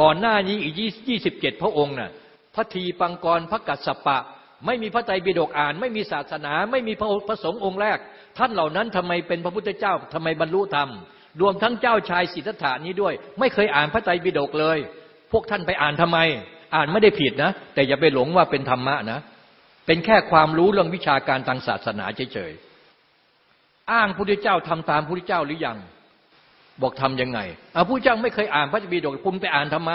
ก่อนหน้านี้อีกยี่สิบเจ็ดพระองค์น่ะพระทีปังกรพระกัสสปะ ไม่มีพระไตรปิฎกอ่าน ไม่มีศาสนา ไม่มีพระพระสงฆ์องค์แรก ท่านเหล่านั้นทำไมเป็นพระพุทธเจ้าทำไมบรรลุธรรม รวมทั้งเจ้าชายสิทธัตถานี้ด้วย ไม่เคยอ่านพระไตรปิฎกเลย พวกท่านไปอ่านทำไม อ่านไม่ได้ผิดนะ แต่อย่าไปหลงว่าเป็นธรรมะนะ เป็นแค่ความรู้เรื่องวิชาการทางศาสนาเฉยๆอ้างพระพุทธเจ้าทำตามพระพุทธเจ้าหรือยัง บอกทำยังไงอาผู้เจ้าไม่เคยอ่านพระบิดกคุณไปอ่านทำไม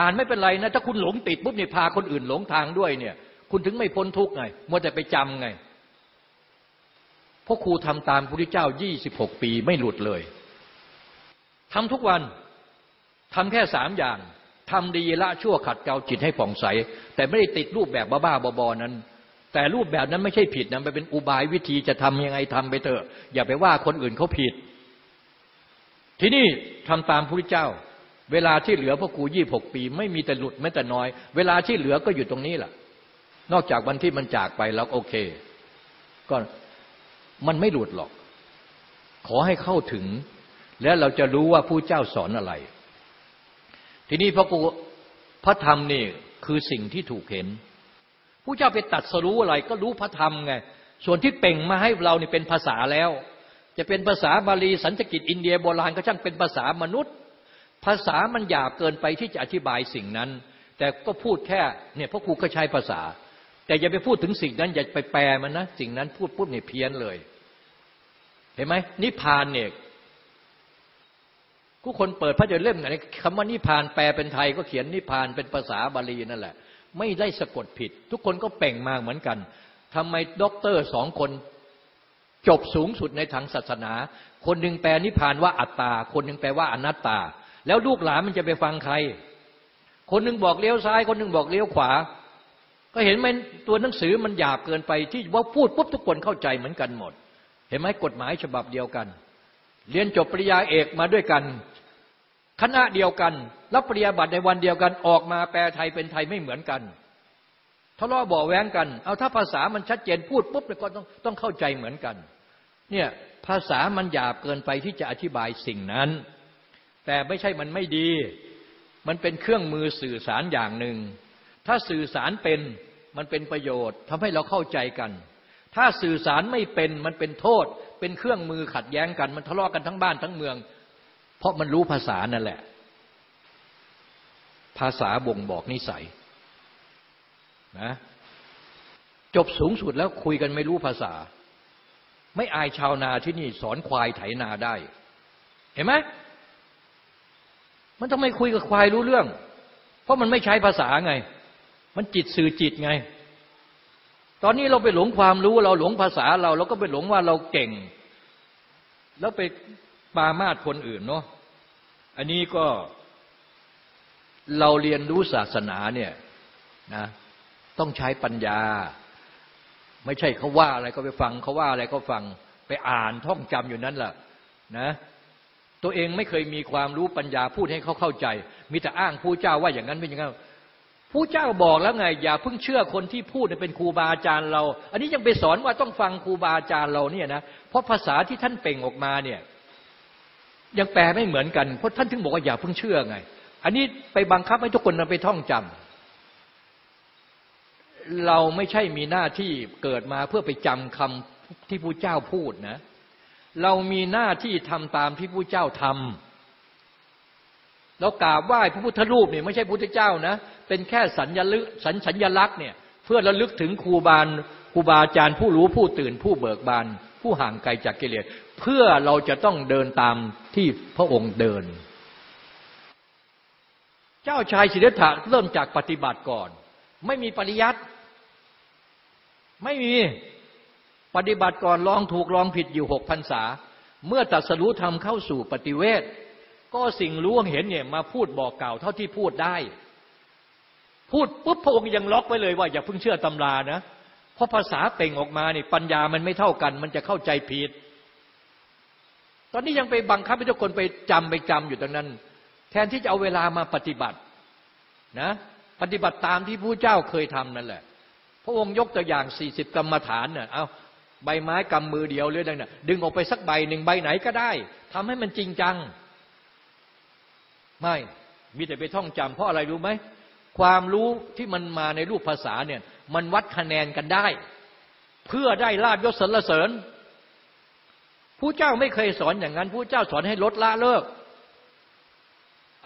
อ่านไม่เป็นไรนะถ้าคุณหลงติดปุ๊บเนี่ยพาคนอื่นหลงทางด้วยเนี่ย คุณถึงไม่พ้นทุกข์ไงมัวแต่ไปจำไงพ่อครูทำตามพระพุทธเจ้ายี่สิบหกปีไม่หลุดเลยทำทุกวันทำแค่สามอย่างทำดีละชั่วขัดเกลาจิตให้ผ่องใส แต่ไม่ได้ติดรูปแบบบ้าๆบอๆนั้น แต่รูปแบบนั้นไม่ใช่ผิดนะมันเป็นอุบายวิธีจะทำยังไงทำไปเถอะ อย่าไปว่าคนอื่นเขาผิด ที่นี่ทำตามพระพุทธเจ้า เวลาที่เหลือพระครูยี่หกปี ไม่มีแต่หลุดแม้แต่น้อย เวลาที่เหลือก็อยู่ตรงนี้แหละ นอกจากวันที่มันจากไปแล้วโอเค ก็มันไม่หลุดหรอก ขอให้เข้าถึง แล้วเราจะรู้ว่าผู้เจ้าสอนอะไร ทีนี้พระครูพระธรรมนี่คือสิ่งที่ถูกเห็นพระพุทธเจ้าไปตรัสรู้อะไร ก็รู้พระธรรมไง ส่วนที่เปล่งมาให้เรานี่เป็นภาษาแล้ว จะเป็นภาษาบาลีสันสกฤตอินเดียโบราณก็ช่างเป็นภาษามนุษย์ ภาษามันหยาบเกินไปที่จะอธิบายสิ่งนั้น แต่ก็พูดแค่เนี่ยพ่อครูก็ใช้ภาษา แต่อย่าไปพูดถึงสิ่งนั้น อย่าไปแปลมันนะ สิ่งนั้นพูดปุ๊บเนี่ยเพี้ยนเลย เห็นไหมนิพพานเนี่ยผู้คนเปิดพระเจ้เล่มไหนคำว่านิพพานแปลเป็นไทยก็เขียนนิพพานเป็นภาษาบาลีนั่นแหละ ไม่ได้สะกดผิด ทุกคนก็เปล่งมาเหมือนกันทำไมด็อกเตอร์สองคนจบสูงสุดในทางศาสนา คนหนึ่งแปลนิพพานว่าอัตตา คนหนึ่งแปลว่าอนัตตา แล้วลูกหลานมันจะไปฟังใคร คนหนึ่งบอกเลี้ยวซ้าย คนหนึ่งบอกเลี้ยวขวา ก็เห็นไหมตัวหนังสือมันหยาบเกินไปที่ว่าพูดปุ๊บทุกคนเข้าใจเหมือนกันหมด เห็นไหมกฎหมายฉบับเดียวกัน เรียนจบปริญญาเอกมาด้วยกัน คณะเดียวกันรับปริญญาบัตรในวันเดียวกันออกมาแปลไทยเป็นไทยไม่เหมือนกันทะเลาะเบาแว้งกัน เอาถ้าภาษามันชัดเจนพูดปุ๊บก็ต้องต้องเข้าใจเหมือนกัน เนี่ยภาษามันหยาบเกินไปที่จะอธิบายสิ่งนั้น แต่ไม่ใช่มันไม่ดี มันเป็นเครื่องมือสื่อสารอย่างหนึ่ง ถ้าสื่อสารเป็นมันเป็นประโยชน์ทำให้เราเข้าใจกัน ถ้าสื่อสารไม่เป็นมันเป็นโทษ เป็นเครื่องมือขัดแย้งกัน มันทะเลาะกันทั้งบ้านทั้งเมือง เพราะมันรู้ภาษานั่นแหละ ภาษาบ่งบอกนิสัยนะจบสูงสุดแล้วคุยกันไม่รู้ภาษา ไม่อายชาวนาที่นี่สอนควายไถนาได้ เห็นไหมมันต้องไมคุยกับควายรู้เรื่อง เพราะมันไม่ใช้ภาษาไง มันจิตสื่อจิตไง ตอนนี้เราไปหลงความรู้เราหลงภาษาเรา เราก็ไปหลงว่าเราเก่ง แล้วไปปามาดคนอื่นเนาะอันนี้ก็เราเรียนรู้ศาสนาเนี่ยนะต้องใช้ปัญญา ไม่ใช่เขาว่าอะไรก็ไปฟังเขาว่าอะไรก็ฟังไปอ่านท่องจำอยู่นั้นแหละนะตัวเองไม่เคยมีความรู้ปัญญาพูดให้เขาเข้าใจ มีแต่อ้างผู้เจ้าว่าอย่างนั้นเป็นอย่างนั้น ผู้เจ้าบอกแล้วไง อย่าเพิ่งเชื่อคนที่พูดเป็นครูบาอาจารย์เรา อันนี้ยังไปสอนว่าต้องฟังครูบาอาจารย์เราเนี่ยนะเพราะภาษาที่ท่านเป่งออกมาเนี่ยยังแปลไม่เหมือนกันเพราะท่านถึงบอกว่าอย่าเพิ่งเชื่อไง อันนี้ไปบังคับให้ทุกคนนไปท่องจำเราไม่ใช่มีหน้าที่เกิดมาเพื่อไปจำคำที่ผู้เจ้าพูดนะ เรามีหน้าที่ทำตามที่ผู้เจ้าทำ เรากราบไหว้พระพุทธรูปเนี่ยไม่ใช่พุทธเจ้านะ เป็นแค่สัญญลึกสัญสัญลักษณ์เนี่ยเพื่อระลึกถึงครูบาครูบาอาจารย์ผู้รู้ผู้ตื่นผู้เบิกบานผู้ห่างไกลจากกิเลสเพื่อเราจะต้องเดินตามที่พระองค์เดิน เจ้าชายสิทธัตถะเริ่มจากปฏิบัติก่อน ไม่มีปริยัติ ไม่มีปฏิบัติก่อนลองถูกลองผิดอยู่หกพรรษา เมื่อตัดสรู้ธรรมเข้าสู่ปฏิเวท ก็สิ่งรู้เห็นเนี่ยมาพูดบอกกล่าวเท่าที่พูดได้ พูดปุ๊บพระองค์ยังล็อกไว้เลยว่าอย่าเพิ่งเชื่อตำรานะ เพราะภาษาเป่งออกมาเนี่ยปัญญามันไม่เท่ากัน มันจะเข้าใจผิด ตอนนี้ยังไปบังคับให้ทุกคนไปจำไปจำอยู่ตรงนั้น แทนที่จะเอาเวลามาปฏิบัตินะ ปฏิบัติตามที่ผู้เจ้าเคยทำนั่นแหละ พระองค์ยกตัวอย่างสี่สิบกรรมฐานเนี่ยเอาใบไม้กำมือเดียวเรือดังนั้นดึงออกไปสักใบหนึ่งใบไหนก็ได้ทำให้มันจริงจัง ไม่มีแต่ไปท่องจำเพราะอะไรรู้ไหมความรู้ที่มันมาในรูปภาษาเนี่ย มันวัดคะแนนกันได้ เพื่อได้ลาบยศสรรเสริญผู้เจ้าไม่เคยสอนอย่างนั้นผู้เจ้าสอนให้ลดละเลิก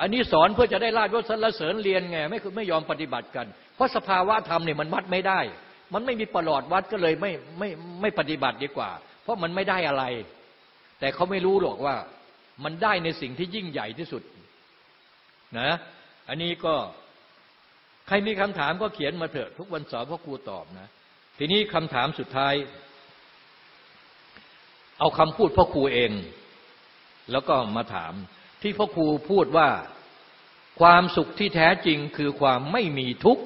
อันนี้สอนเพื่อจะได้ลาบยศสรรเสริญเรียนไงไม่คือไม่ยอมปฏิบัติกัน เพราะสภาวะธรรมเนี่ยมันวัดไม่ได้ มันไม่มีประหลอดวัดก็เลยไม่ไม่ไม่ปฏิบัติดีกว่า เพราะมันไม่ได้อะไร แต่เขาไม่รู้หรอกว่า มันได้ในสิ่งที่ยิ่งใหญ่ที่สุด นะ อันนี้ก็ใครมีคำถามก็เขียนมาเถอะ ทุกวันเสาร์พ่อครูตอบนะ ทีนี้คำถามสุดท้าย เอาคำพูดพ่อครูเอง แล้วก็มาถาม ที่พ่อครูพูดว่าความสุขที่แท้จริงคือความไม่มีทุกข์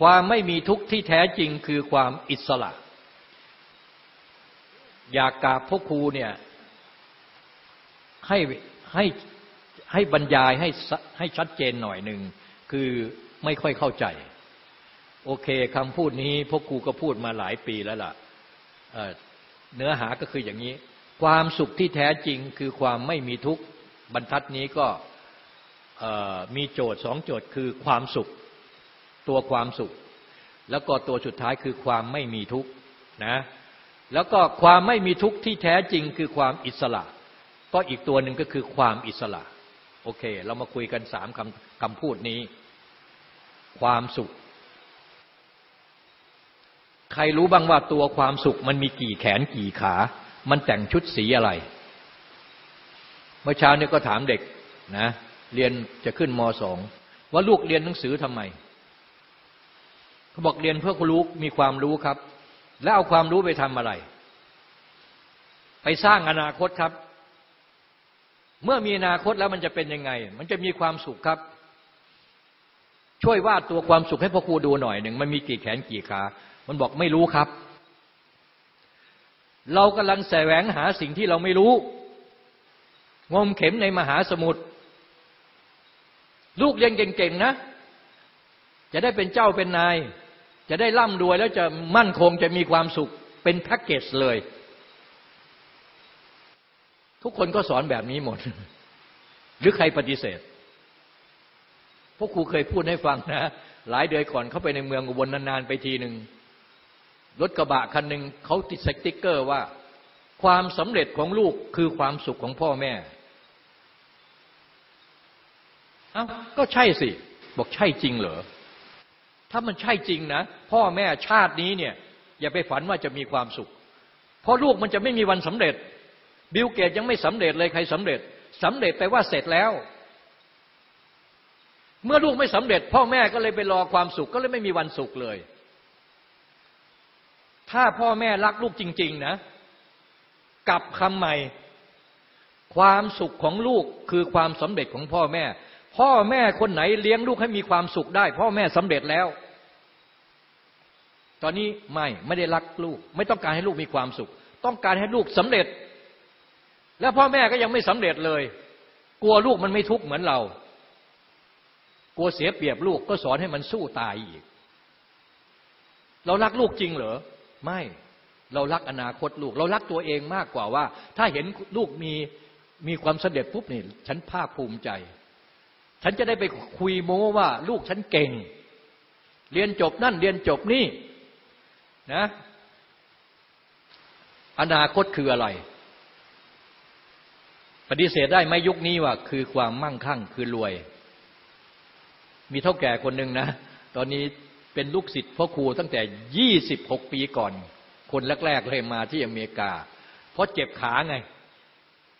ความไม่มีทุกข์ที่แท้จริงคือความอิสระ อยากกราบพ่อครูเนี่ยให้ให้ ให้บรรยายให้ให้ชัดเจนหน่อยหนึ่งคือไม่ค่อยเข้าใจ โอเคคำพูดนี้พ่อครูก็พูดมาหลายปีแล้วล่ะเเนื้อหาก็คืออย่างนี้ ความสุขที่แท้จริงคือความไม่มีทุกข์บรรทัดนี้ก็มีโจทย์สองโจทย์คือความสุข ตัวความสุข แล้วก็ตัวสุดท้ายคือความไม่มีทุกข์นะแล้วก็ความไม่มีทุกข์ที่แท้จริงคือความอิสระ ก็อีกตัวหนึ่งก็คือความอิสระ โอเค เรามาคุยกันสามคำคำพูดนี้ ความสุข ใครรู้บ้างว่าตัวความสุขมันมีกี่แขนกี่ขา มันแต่งชุดสีอะไร เมื่อเช้านี้ก็ถามเด็กนะ เรียนจะขึ้นมสองว่าลูกเรียนหนังสือทำไมเขาบอกเรียนเพื่อรู้มีความรู้ครับ แล้วเอาความรู้ไปทำอะไร ไปสร้างอนาคตครับ เมื่อมีอนาคตแล้วมันจะเป็นยังไง มันจะมีความสุขครับ ช่วยวาดตัวความสุขให้พ่อครูดูหน่อยหนึ่งมันมีกี่แขนกี่ขา มันบอกไม่รู้ครับ เรากำลังแสวงหาสิ่งที่เราไม่รู้ งมเข็มในมหาสมุทรลูกเรียนเก่งๆนะ จะได้เป็นเจ้าเป็นนาย จะได้ร่ำรวยแล้วจะมั่นคงจะมีความสุขเป็นแพ็กเกจเลย ทุกคนก็สอนแบบนี้หมด หรือใครปฏิเสธพวกครูเคยพูดให้ฟังนะ หลายเดือนก่อนเข้าไปในเมืองอุบลนานๆไปทีหนึ่งรถกระบะคันหนึ่งเขาติดสติ๊กเกอร์ว่า ความสำเร็จของลูกคือความสุขของพ่อแม่เอ้าก็ใช่สิ บอกใช่จริงเหรอ ถ้ามันใช่จริงนะ พ่อแม่ชาตินี้เนี่ย อย่าไปฝันว่าจะมีความสุข เพราะลูกมันจะไม่มีวันสำเร็จ บิลเกตยังไม่สำเร็จเลยใครสำเร็จสำเร็จไปว่าเสร็จแล้ว เมื่อลูกไม่สำเร็จ พ่อแม่ก็เลยไปรอความสุขก็เลยไม่มีวันสุขเลย ถ้าพ่อแม่รักลูกจริง ๆ นะกับคำใหม่ ความสุขของลูกคือความสำเร็จของพ่อแม่ พ่อแม่คนไหนเลี้ยงลูกให้มีความสุขได้ พ่อแม่สำเร็จแล้ว ตอนนี้ไม่ไม่ได้รักลูก ไม่ต้องการให้ลูกมีความสุข ต้องการให้ลูกสำเร็จ แล้วพ่อแม่ก็ยังไม่สำเร็จเลย กลัวลูกมันไม่ทุกข์เหมือนเรา กลัวเสียเปรียบลูกก็สอนให้มันสู้ตายอีก เรารักลูกจริงเหรอ ไม่ เรารักอนาคตลูก เรารักตัวเองมากกว่าว่า ถ้าเห็นลูกมีมีความสำเร็จปุ๊บนี่ฉันภาคภูมิใจ ฉันจะได้ไปคุยโม้ว่า ลูกฉันเก่ง เรียนจบนั่นเรียนจบนี่นะ อนาคตคืออะไร ปฏิเสธได้ไหมยุคนี้ว่า คือความมั่งคั่งคือรวย มีเท่าแก่คนหนึ่งนะ ตอนนี้เป็นลูกศิษย์พ่อครูตั้งแต่ยี่สิบหกปีก่อน คนแรก ๆ เลยมาที่อเมริกา เพราะเจ็บขาไง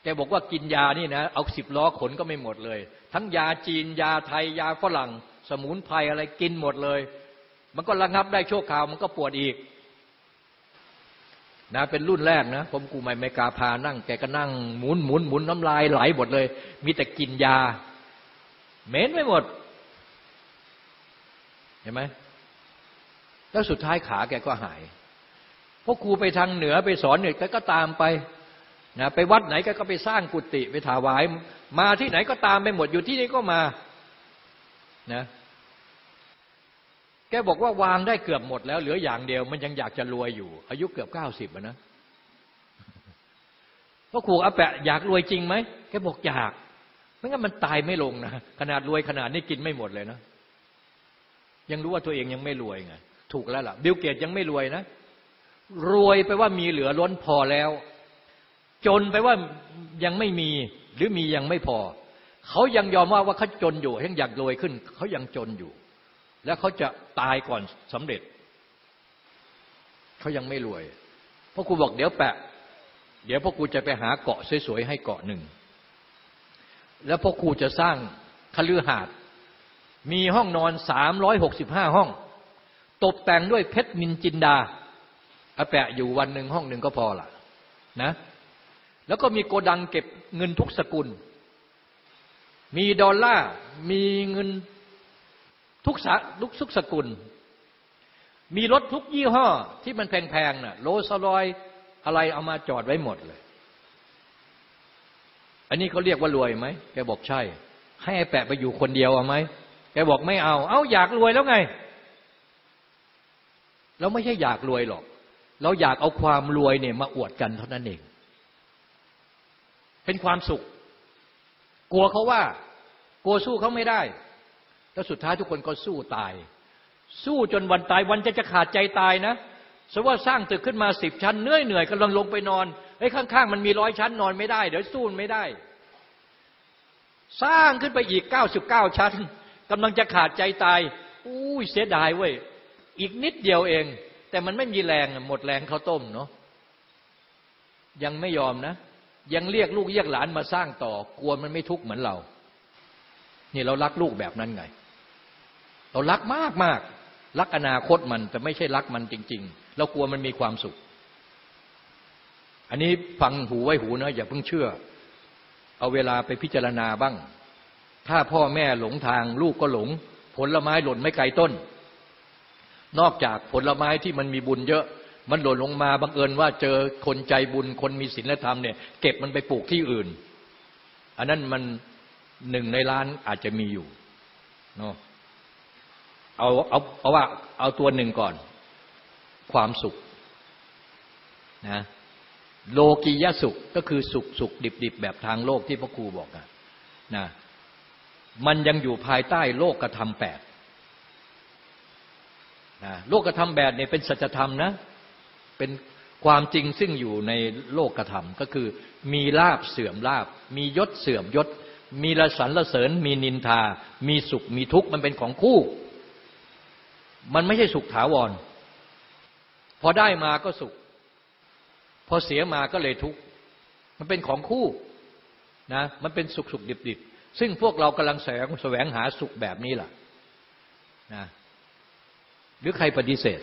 แกบอกว่ากินยานี่นะ เอาสิบล้อขนก็ไม่หมดเลย ทั้งยาจีนยาไทยยาฝรั่ง สมุนไพรอะไรกินหมดเลย มันก็ระงับได้ชั่วคราวมันก็ปวดอีก นะเป็นรุ่นแรกนะผมกูไม่ไม่กาพานั่งแกก็นั่งหมุนหมุนหมุนน้ำลายไหลหมดเลย มีแต่กินยาเหม็นไม่หมดเห็นไหมแล้วสุดท้ายขาแกก็หายพราะครูไปทางเหนือไปสอนเนี่ยก็ตามไปนะไปวัดไหนก็ไปสร้างกุฏิไปถาวาย มาที่ไหนก็ตามไปหมดอยู่ที่นี่ก็มานะ แกบอกว่าวางได้เกือบหมดแล้ว เหลืออย่างเดียวมันยังอยากจะรวยอยู่ อายุเกือบเก้าสิบนะพราะครูอาแปะอยากรวยจริงไหมแกบอกอยากไม่งั้นมันตายไม่ลงนะขนาดรวยขนาดนี้กินไม่หมดเลยนะ ยังรู้ว่าตัวเองยังไม่รวยไงถูกแล้วล่ะ บิลเกตยังไม่รวยนะ รวยไปว่ามีเหลือล้นพอแล้ว จนไปว่ายังไม่มีหรือมียังไม่พอ เขายังยอมว่าว่าเขาจนอยู่ยังอยากรวยขึ้น เขายังจนอยู่ แล้วเขาจะตายก่อนสำเร็จ เขายังไม่รวยพ่อครูบอกเดี๋ยวแปะ เดี๋ยวพ่อครูจะไปหาเกาะสวยๆให้เกาะหนึ่ง แล้วพ่อครูจะสร้างคฤหาสน์มีห้องนอนสามร้อยหกสิบห้าห้อง ตกแต่งด้วยเพชรนินจินดาอาแปะอยู่วันหนึ่งห้องหนึ่งก็พอละนะ แล้วก็มีโกดังเก็บเงินทุกสกุล มีดอลลาร์ มีเงิน ทุกสทุกสุกสกุล มีรถทุกยี่ห้อที่มันแพงๆน่ะโรสลอยอะไรเอามาจอดไว้หมดเลย อันนี้เขาเรียกว่ารวยไหมแกบอกใช่ ให้ไอ้แปะไปอยู่คนเดียวเอาไหมแกบอกไม่เอา เอาอยากรวยแล้วไงแล้วไม่ใช่อยากรวยหรอก เราอยากเอาความรวยเนี่ยมาอวดกันเท่านั้นเอง เป็นความสุข กลัวเขาว่า กลัวสู้เขาไม่ได้ แล้วสุดท้ายทุกคนก็สู้ตาย สู้จนวันตายวันจะจะขาดใจตายนะสมมติว่าสร้างตึกขึ้นมาสิบชั้นเหนื่อยเหนื่อยกำลังลงไปนอนไอ้ข้างๆ มันมีร้อยชั้นนอนไม่ได้ เดี๋ยวสู้ไม่ได้ สร้างขึ้นไปอีกเก้าสิบเก้าชั้นกำลังจะขาดใจตายอุ้ยเสียดายเว้ยอีกนิดเดียวเอง แต่มันไม่มีแรงหมดแรงเขาต้มเนาะยังไม่ยอมนะ ยังเรียกลูกเรียกหลานมาสร้างต่อกลัวมันไม่ทุกข์เหมือนเรา นี่เรารักลูกแบบนั้นไง เรารักมากมากรักอนาคตมันแต่ไม่ใช่รักมันจริง ๆ เรากลัวมันมีความสุข อันนี้ฟังหูไว้หูนะอย่าเพิ่งเชื่อ เอาเวลาไปพิจารณาบ้าง ถ้าพ่อแม่หลงทางลูกก็หลง ผลไม้หล่นไม่ไกลต้น นอกจากผลไม้ที่มันมีบุญเยอะ มันหล่นลงมาบังเอิญว่าเจอคนใจบุญคนมีศีลธรรมเนี่ยเก็บมันไปปลูกที่อื่น อันนั้นมันหนึ่งในล้านอาจจะมีอยู่เนาะ เอาเอาเอาว่าเอาตัวหนึ่งก่อน ความสุขนะโลกียสุขก็คือสุขสุขดิบดิบแบบทางโลกที่พระครูบอกนะนะมันยังอยู่ภายใต้โลกกระทำแปดนะโลกกระทำแปดเนี่ยเป็นสัจธรรมนะ เป็นความจริงซึ่งอยู่ในโลกกระทำก็คือ มีลาบเสื่อมลาบ มียศเสื่อมยศ มีละสรรเสริญ มีนินทา มีสุขมีทุกข์มันเป็นของคู่ มันไม่ใช่สุขถาวร พอได้มาก็สุข พอเสียมาก็เลยทุกข์ มันเป็นของคู่นะ มันเป็นสุขสุขดิบดิบซึ่งพวกเรากำลังแสวงแสวงหาสุขแบบนี้ล่ะนะหรือใครปฏิเสธ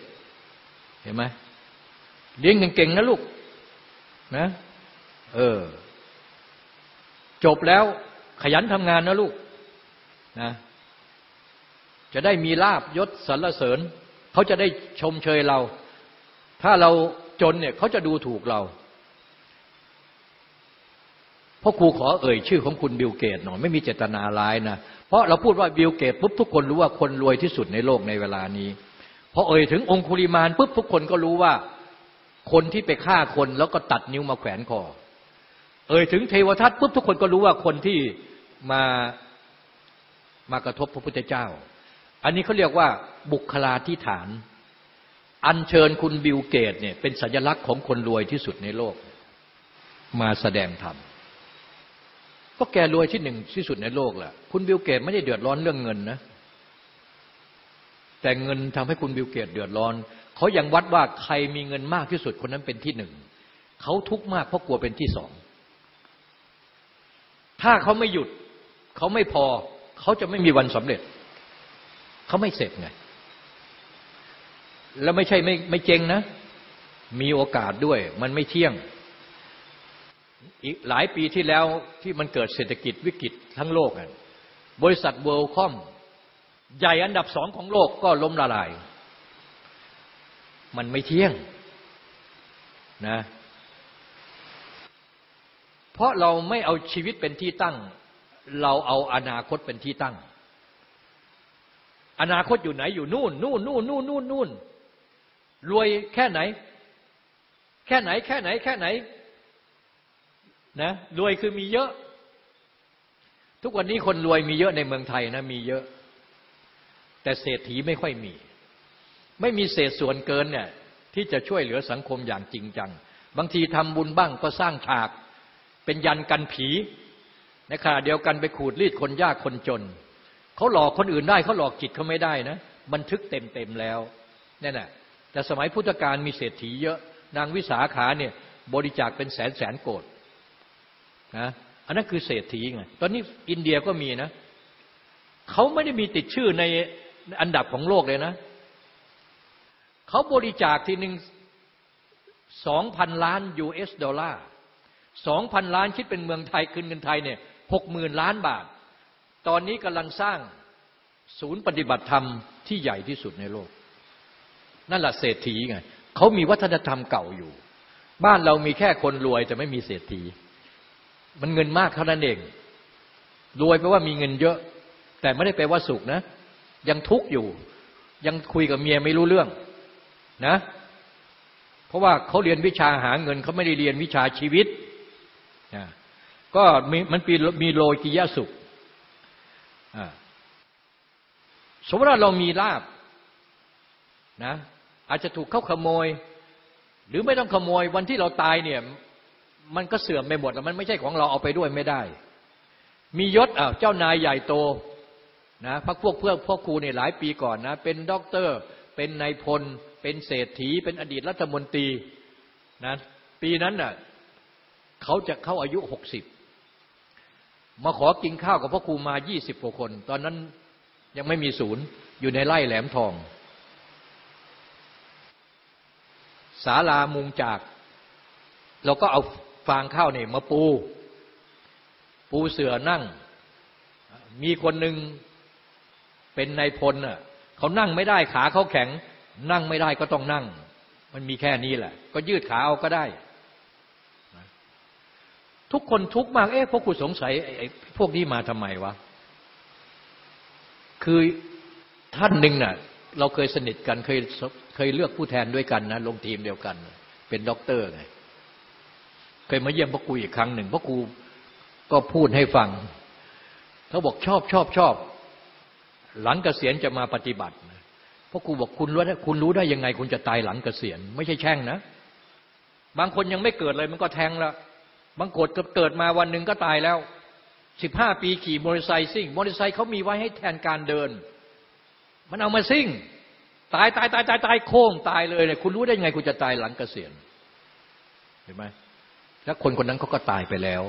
เห็นไหมเลี้ยงเก่งๆนะลูกนะ เออ จบแล้วขยันทำงานนะลูกนะ จะได้มีลาบยศสรรเสริญ เขาจะได้ชมเชยเรา ถ้าเราจนเนี่ยเขาจะดูถูกเราพ่อครูขอเอ่ยชื่อของคุณบิลเกตหน่อยไม่มีเจตนาร้ายนะ เพราะเราพูดว่าบิลเกตส์ปุ๊บทุกคนรู้ว่าคนรวยที่สุดในโลกในเวลานี้พอเอ่ยถึงองคุลิมาลปุ๊บทุกคนก็รู้ว่าคนที่ไปฆ่าคนแล้วก็ตัดนิ้วมาแขวนคอ เอ่ยถึงเทวทัตปุ๊บทุกคนก็รู้ว่าคนที่มามากระทบพระพุทธเจ้า อันนี้เขาเรียกว่าบุคลาธิฐาน อัญเชิญคุณบิลเกตส์เนี่ยเป็นสัญลักษณ์ของคนรวยที่สุดในโลก มาแสดงธรรมก็แกรวยที่หนึ่งที่สุดในโลกแหละคุณบิลเกตส์ไม่ได้เดือดร้อนเรื่องเงินนะ แต่เงินทำให้คุณบิลเกตส์เดือดร้อนเขายังวัดว่าใครมีเงินมากที่สุดคนนั้นเป็นที่หนึ่งเขาทุกข์มากเพราะกลัวเป็นที่สองถ้าเขาไม่หยุดเขาไม่พอเขาจะไม่มีวันสำเร็จ เขาไม่เสร็จไง แล้วไม่ใช่ไม่ไม่เจ๊งนะ มีโอกาสด้วย มันไม่เที่ยง อีกหลายปีที่แล้วที่มันเกิดเศรษฐกิจวิกฤตทั้งโลกบริษัทเวิลด์คอมใหญ่อันดับสองของโลกก็ล้มละลาย มันไม่เที่ยงนะเพราะเราไม่เอาชีวิตเป็นที่ตั้ง เราเอาอนาคตเป็นที่ตั้ง อนาคตอยู่ไหนอยู่นู่นนู่นนู่นนู่นนู่นนู่นรวยแค่ไหน แค่ไหน แค่ไหน แค่ไหน นะรวยคือมีเยอะ ทุกวันนี้คนรวยมีเยอะในเมืองไทยนะ มีเยอะ แต่เศรษฐีไม่ค่อยมี ไม่มีเศษส่วนเกินเนี่ย ที่จะช่วยเหลือสังคมอย่างจริงจัง บางทีทำบุญบ้างก็สร้างฉาก เป็นยันกันผีในขณะเดียวกันไปขูดรีดคนยากคนจน เขาหลอกคนอื่นได้เขาหลอกจิตเขาไม่ได้นะ บันทึกเต็มเต็มแล้วนี่แหละแต่สมัยพุทธกาลมีเศรษฐีเยอะ นางวิสาขาเนี่ยบริจาคเป็นแสนแสนโกดนะอันนั้นคือเศรษฐีไงตอนนี้อินเดียก็มีนะเขาไม่ได้มีติดชื่อในอันดับของโลกเลยนะเขาบริจาคทีหนึ่งสองพันล้าน US ดอลลาร์สองพันล้านคิดเป็นเมืองไทยคืนเงินไทยเนี่ยหกหมื่นล้านบาท ตอนนี้กำลังสร้างศูนย์ปฏิบัติธรรมที่ใหญ่ที่สุดในโลก นั่นแหละเศรษฐีไงเขามีวัฒนธรรมเก่าอยู่ บ้านเรามีแค่คนรวยแต่ไม่มีเศรษฐี มันเงินมากเท่านั้นเองรวยแปลว่ามีเงินเยอะ แต่ไม่ได้แปลว่าสุขนะ ยังทุกข์อยู่ ยังคุยกับเมียไม่รู้เรื่องนะ เพราะว่าเขาเรียนวิชาหาเงินเขาไม่ได้เรียนวิชาชีวิตนะก็มันมีมีโลกิยสุข สมมติว่าเรามีลาบนะอาจจะถูกเขาขโมย หรือไม่ต้องขโมยวันที่เราตายเนี่ย มันก็เสื่อมไปหมดแล้วมันไม่ใช่ของเราเอาไปด้วยไม่ได้ มียศอ่าเจ้านายใหญ่โตนะพักพวกเพื่อพ่อครูเนี่ยหลายปีก่อนนะ เป็นด็อกเตอร์ เป็นนายพล เป็นเศรษฐี เป็นอดีตรัฐมนตรีนะปีนั้นน่ะเขาจะเข้าอายุหกสิบ มาขอกินข้าวกับพ่อครูมายี่สิบกว่าคน ตอนนั้นยังไม่มีศูนย์อยู่ในไร่แหลมทองศาลามุงจาก เราก็เอาฟางข้าวเนี่ยมาปู ปูเสือนั่ง มีคนหนึ่งเป็นนายพลน่ะเขานั่งไม่ได้ขาเขาแข็ง นั่งไม่ได้ก็ต้องนั่ง มันมีแค่นี้แหละ ก็ยืดขาเอาก็ได้ ทุกคนทุกมาก เอ๊ะพวกคุณสงสัยไอ้พวกนี้มาทำไมวะ คือท่านหนึ่งน่ะ เราเคยสนิทกันเคยเคยเลือกผู้แทนด้วยกันนะลงทีมเดียวกัน เป็นด็อกเตอร์ไงเคยมาเยี่ยมพ่อครูอีกครั้งหนึ่งพ่อครูก็พูดให้ฟังเขาบอกชอบชอบชอบ หลังเกษียณจะมาปฏิบัติพ่อครูบอกคุณรู้คุณรู้ได้ยังไง คุณจะตายหลังเกษียณ ไม่ใช่แช่งนะ บางคนยังไม่เกิดเลยมันก็แทงแล้ว บางกดเกิดมาวันหนึ่งก็ตายแล้วสิบห้าปีขี่มอเตอร์ไซค์ซิ่งมอเตอร์ไซค์เขามีไว้ให้แทนการเดิน มันเอามาซิ่ง ตายตายตายตายตายโค้งตายเลยเนี่ยคุณรู้ได้ยังไงคุณจะตายหลังเกษียณเห็นไหมแล้วคนคนนั้นเขาก็ตายไปแล้ว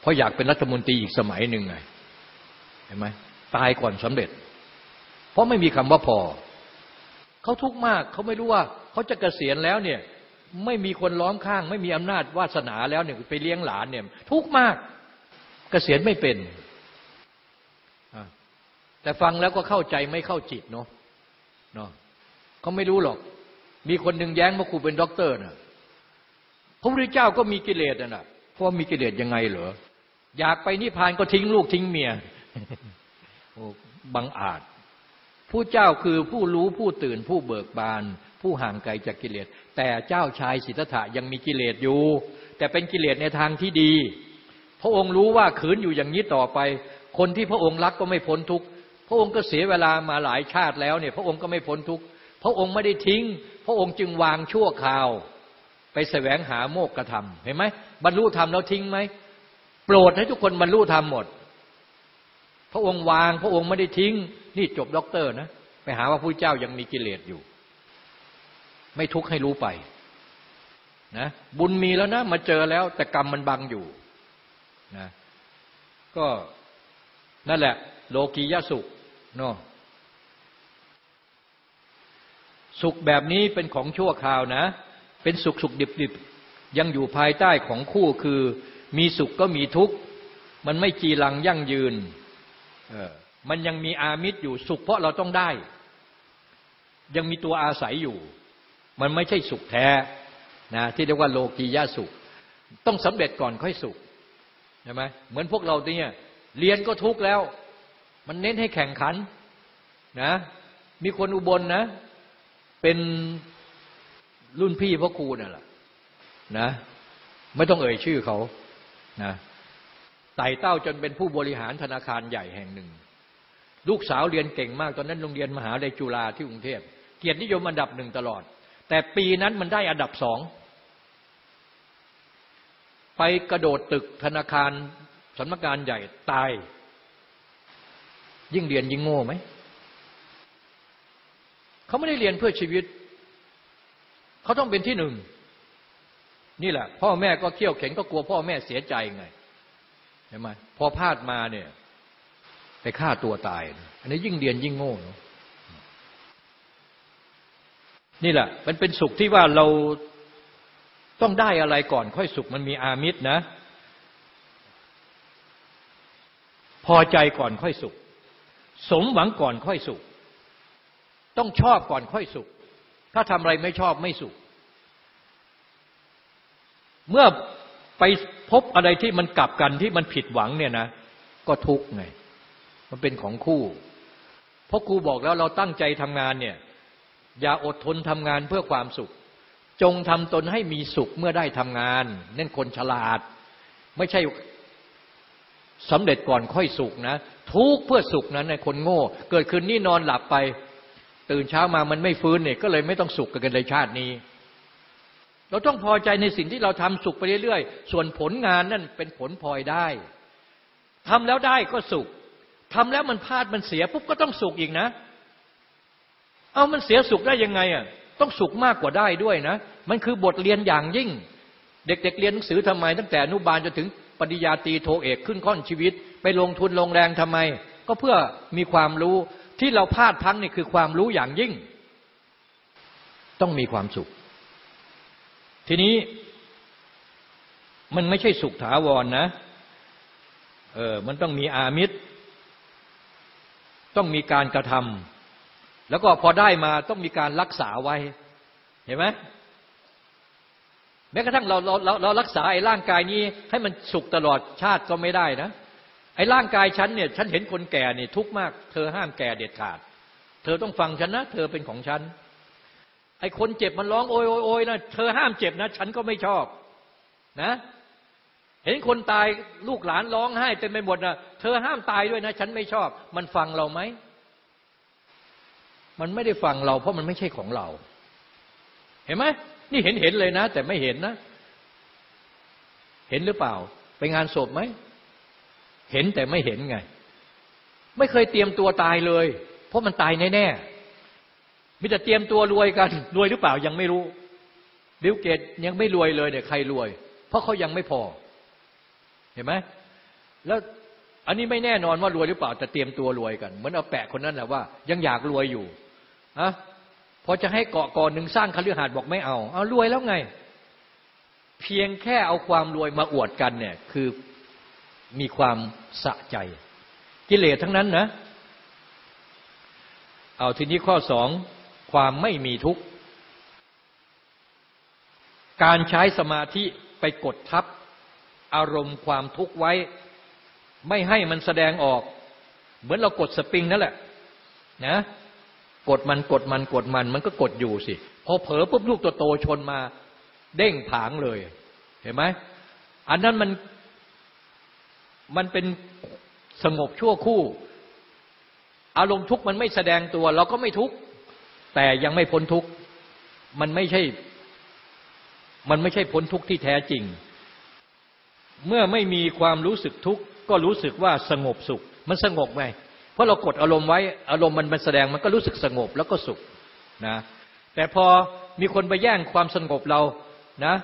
เพราะอยากเป็นรัฐมนตรีอีกสมัยหนึ่งไงเห็นไหมตายก่อนสำเร็จ เพราะไม่มีคำว่าพอเขาทุกข์มากเขาไม่รู้ว่าเขาจะเกษียณแล้วเนี่ย ไม่มีคนล้อมข้าง ไม่มีอำนาจวาสนาแล้วเนี่ยไปเลี้ยงหลานเนี่ย ทุกข์มากเกษียณไม่เป็น แต่ฟังแล้วก็เข้าใจไม่เข้าจิตเนาะเนาะเขาไม่รู้หรอก มีคนหนึ่งแย้งว่าครูเป็นด็อกเตอร์นะพระพุทธเจ้าก็มีกิเลสนะเพราะมีกิเลสยังไงเหรออยากไปนิพพานก็ทิ้งลูกทิ้งเมียโอ้บังอาจผู้เจ้าคือผู้รู้ผู้ตื่นผู้เบิกบาน ผู้ห่างไกลจากกิเลส แต่เจ้าชายสิทธัตถะยังมีกิเลสอยู่ แต่เป็นกิเลสในทางที่ดี พระองค์รู้ว่าขืนอยู่อย่างนี้ต่อไป คนที่พระองค์รักก็ไม่พ้นทุกข์พระองค์ก็เสียเวลามาหลายชาติแล้วเนี่ย พระองค์ก็ไม่พ้นทุกข์พระองค์ไม่ได้ทิ้ง พระองค์จึงวางชั่วคราว ไปแสวงหาโมกขธรรมเห็นไหมบรรลุธรรมแล้วทิ้งไหมโปรดให้ทุกคนบรรลุธรรมหมด พระองค์วาง พระองค์ไม่ได้ทิ้ง นี่จบด็อกเตอร์นะไปหาว่าผู้เจ้ายังมีกิเลสอยู่ ไม่ทุกข์ให้รู้ไปนะบุญมีแล้วนะ มาเจอแล้ว แต่กรรมมันบังอยู่นะก็นั่นแหละ โลกียสุขเนาะสุขแบบนี้เป็นของชั่วคราวนะ เป็นสุขสุขดิบดิบยังอยู่ภายใต้ของคู่คือ มีสุขก็มีทุกข์ มันไม่จีรังยั่งยืนเออมันยังมีอามิตรอยู่สุขเพราะเราต้องได้ ยังมีตัวอาศัยอยู่ มันไม่ใช่สุขแท้นะที่เรียกว่าโลกียะสุข ต้องสำเร็จก่อนค่อยสุขใช่ไหมเหมือนพวกเราเนี่ยเรียนก็ทุกข์แล้ว มันเน้นให้แข่งขันนะมีคนอุบลนนะ เป็นรุ่นพี่พ่อครูนั่นแหละนะ ไม่ต้องเอ่ยชื่อเขานะไต่เต้าจนเป็นผู้บริหารธนาคารใหญ่แห่งหนึ่ง ลูกสาวเรียนเก่งมาก ตอนนั้นโรงเรียนมหาวิทยาลัยจุฬาที่กรุงเทพเกียรตินิยมอันดับหนึ่งตลอด แต่ปีนั้นมันได้อันดับสอง ไปกระโดดตึกธนาคารสำนักงานใหญ่ตาย ยิ่งเรียนยิ่งโง่ไหม เขาไม่ได้เรียนเพื่อชีวิต เขาต้องเป็นที่หนึ่ง นี่แหละ พ่อแม่ก็เขี่ยวเข็งก็กลัวพ่อแม่เสียใจไงเห็นไหมพอพลาดมาเนี่ย ไปฆ่าตัวตาย อันนี้ยิ่งเรียนยิ่งโง่เนาะ นี่แหละ มันเป็นสุขที่ว่าเราต้องได้อะไรก่อน ค่อยสุขมันมีอามิตรนะ พอใจก่อนค่อยสุข สมหวังก่อนค่อยสุข ต้องชอบก่อนค่อยสุข ถ้าทำอะไรไม่ชอบไม่สุข เมื่อไปพบอะไรที่มันกลับกันที่มันผิดหวังเนี่ยนะ ก็ทุกข์ไง มันเป็นของคู่ เพราะครูบอกแล้วเราตั้งใจทำงานเนี่ย อย่าอดทนทำงานเพื่อความสุข จงทำตนให้มีสุขเมื่อได้ทำงานนั่นคนฉลาด ไม่ใช่สำเร็จก่อนค่อยสุขนะ ทุกเพื่อสุขนั้นในคนโง่ เกิดคืนนี้นอนหลับไป ตื่นเช้ามามันไม่ฟื้นเนี่ยก็เลยไม่ต้องสุขกันในชาตินี้ เราต้องพอใจในสิ่งที่เราทำสุขไปเรื่อยๆ ส่วนผลงานนั่นเป็นผลพลอยได้ทำแล้วได้ก็สุขทำแล้วมันพลาดมันเสียปุ๊บก็ต้องสุขอีกนะ เอามันเสียสุขได้ยังไงอะต้องสุขมากกว่าได้ด้วยนะ มันคือบทเรียนอย่างยิ่ง เด็กๆเเรียนหนังสือทำไม ตั้งแต่อนุบาลจนถึงปริญญาตรีโทเอกขึ้นข้อนชีวิต ไปลงทุนลงแรงทำไม ก็เพื่อมีความรู้ที่เราพลาดพังนี่คือความรู้อย่างยิ่ง ต้องมีความสุข ทีนี้มันไม่ใช่สุขถาวรนนะเออมันต้องมีอามิตร ต้องมีการกระทำ แล้วก็พอได้มาต้องมีการรักษาไว้ เห็นไหมแม้กระทั่งเราเราเราเรารักษาไอ้ร่างกายนี้ให้มันสุขตลอดชาติก็ไม่ได้นะไออ้ร่างกายฉันเนี่ย ฉันเห็นคนแก่เนี่ยทุกข์มาก เธอห้ามแก่เด็ดขาด เธอต้องฟังฉันนะ เธอเป็นของฉัน ไอ้คนเจ็บมันร้องโอยโอยโอยนะเธอห้ามเจ็บนะ ฉันก็ไม่ชอบนะ เห็นคนตายลูกหลานร้องไห้เต็มไปหมดนะเธอห้ามตายด้วยนะ ฉันไม่ชอบ มันฟังเราไหม มันไม่ได้ฟังเรา เพราะมันไม่ใช่ของเรา เห็นไหมนี่เห็นเห็นเลยนะ แต่ไม่เห็นนะ เห็นหรือเปล่า ไปงานศพไหม เห็นแต่ไม่เห็นไง ไม่เคยเตรียมตัวตายเลย เพราะมันตายแน่ๆมิแต่เตรียมตัวรวยกันรวยหรือเปล่ายังไม่รู้บิลเกตยังไม่รวยเลยเนี่ยใครรวย เพราะเขายังไม่พอ เห็นไหมแล้วอันนี้ไม่แน่นอนว่ารวยหรือเปล่าแต่เตรียมตัวรวยกัน เหมือนเอาแปะคนนั้นแหละว่า ยังอยากรวยอยู่ อะพอจะให้เกาะก่อนหนึ่งสร้างคฤหาสน์บอกไม่เอา เอารวยแล้วไง เพียงแค่เอาความรวยมาอวดกันเนี่ย คือมีความสะใจ กิเลสทั้งนั้นนะ เอาทีนี้ข้อสองความไม่มีทุกข์ การใช้สมาธิไปกดทับ อารมณ์ความทุกข์ไว้ ไม่ให้มันแสดงออก เหมือนเรากดสปริงนั่นแหละ นะ กดมันกดมันกดมัน มันก็กดอยู่สิพอเผลอปุ๊บลูกตัวโตชนมา เด้งผางเลย เห็นไหมอันนั้นมันมันเป็นสงบชั่วคู่ อารมณ์ทุกข์มันไม่แสดงตัว เราก็ไม่ทุกข์แต่ยังไม่พ้นทุกข์มันไม่ใช่ มันไม่ใช่พ้นทุกข์ที่แท้จริง เมื่อไม่มีความรู้สึกทุกข์ก็รู้สึกว่าสงบสุข มันสงบไงเพ ราะเรากดอารมณ์ไว้อารมณ์มันมันแสดงมันก็รู้สึกสงบแล้วก็สุขนะแต่พอมีคนไปแย่งความสงบเรานะ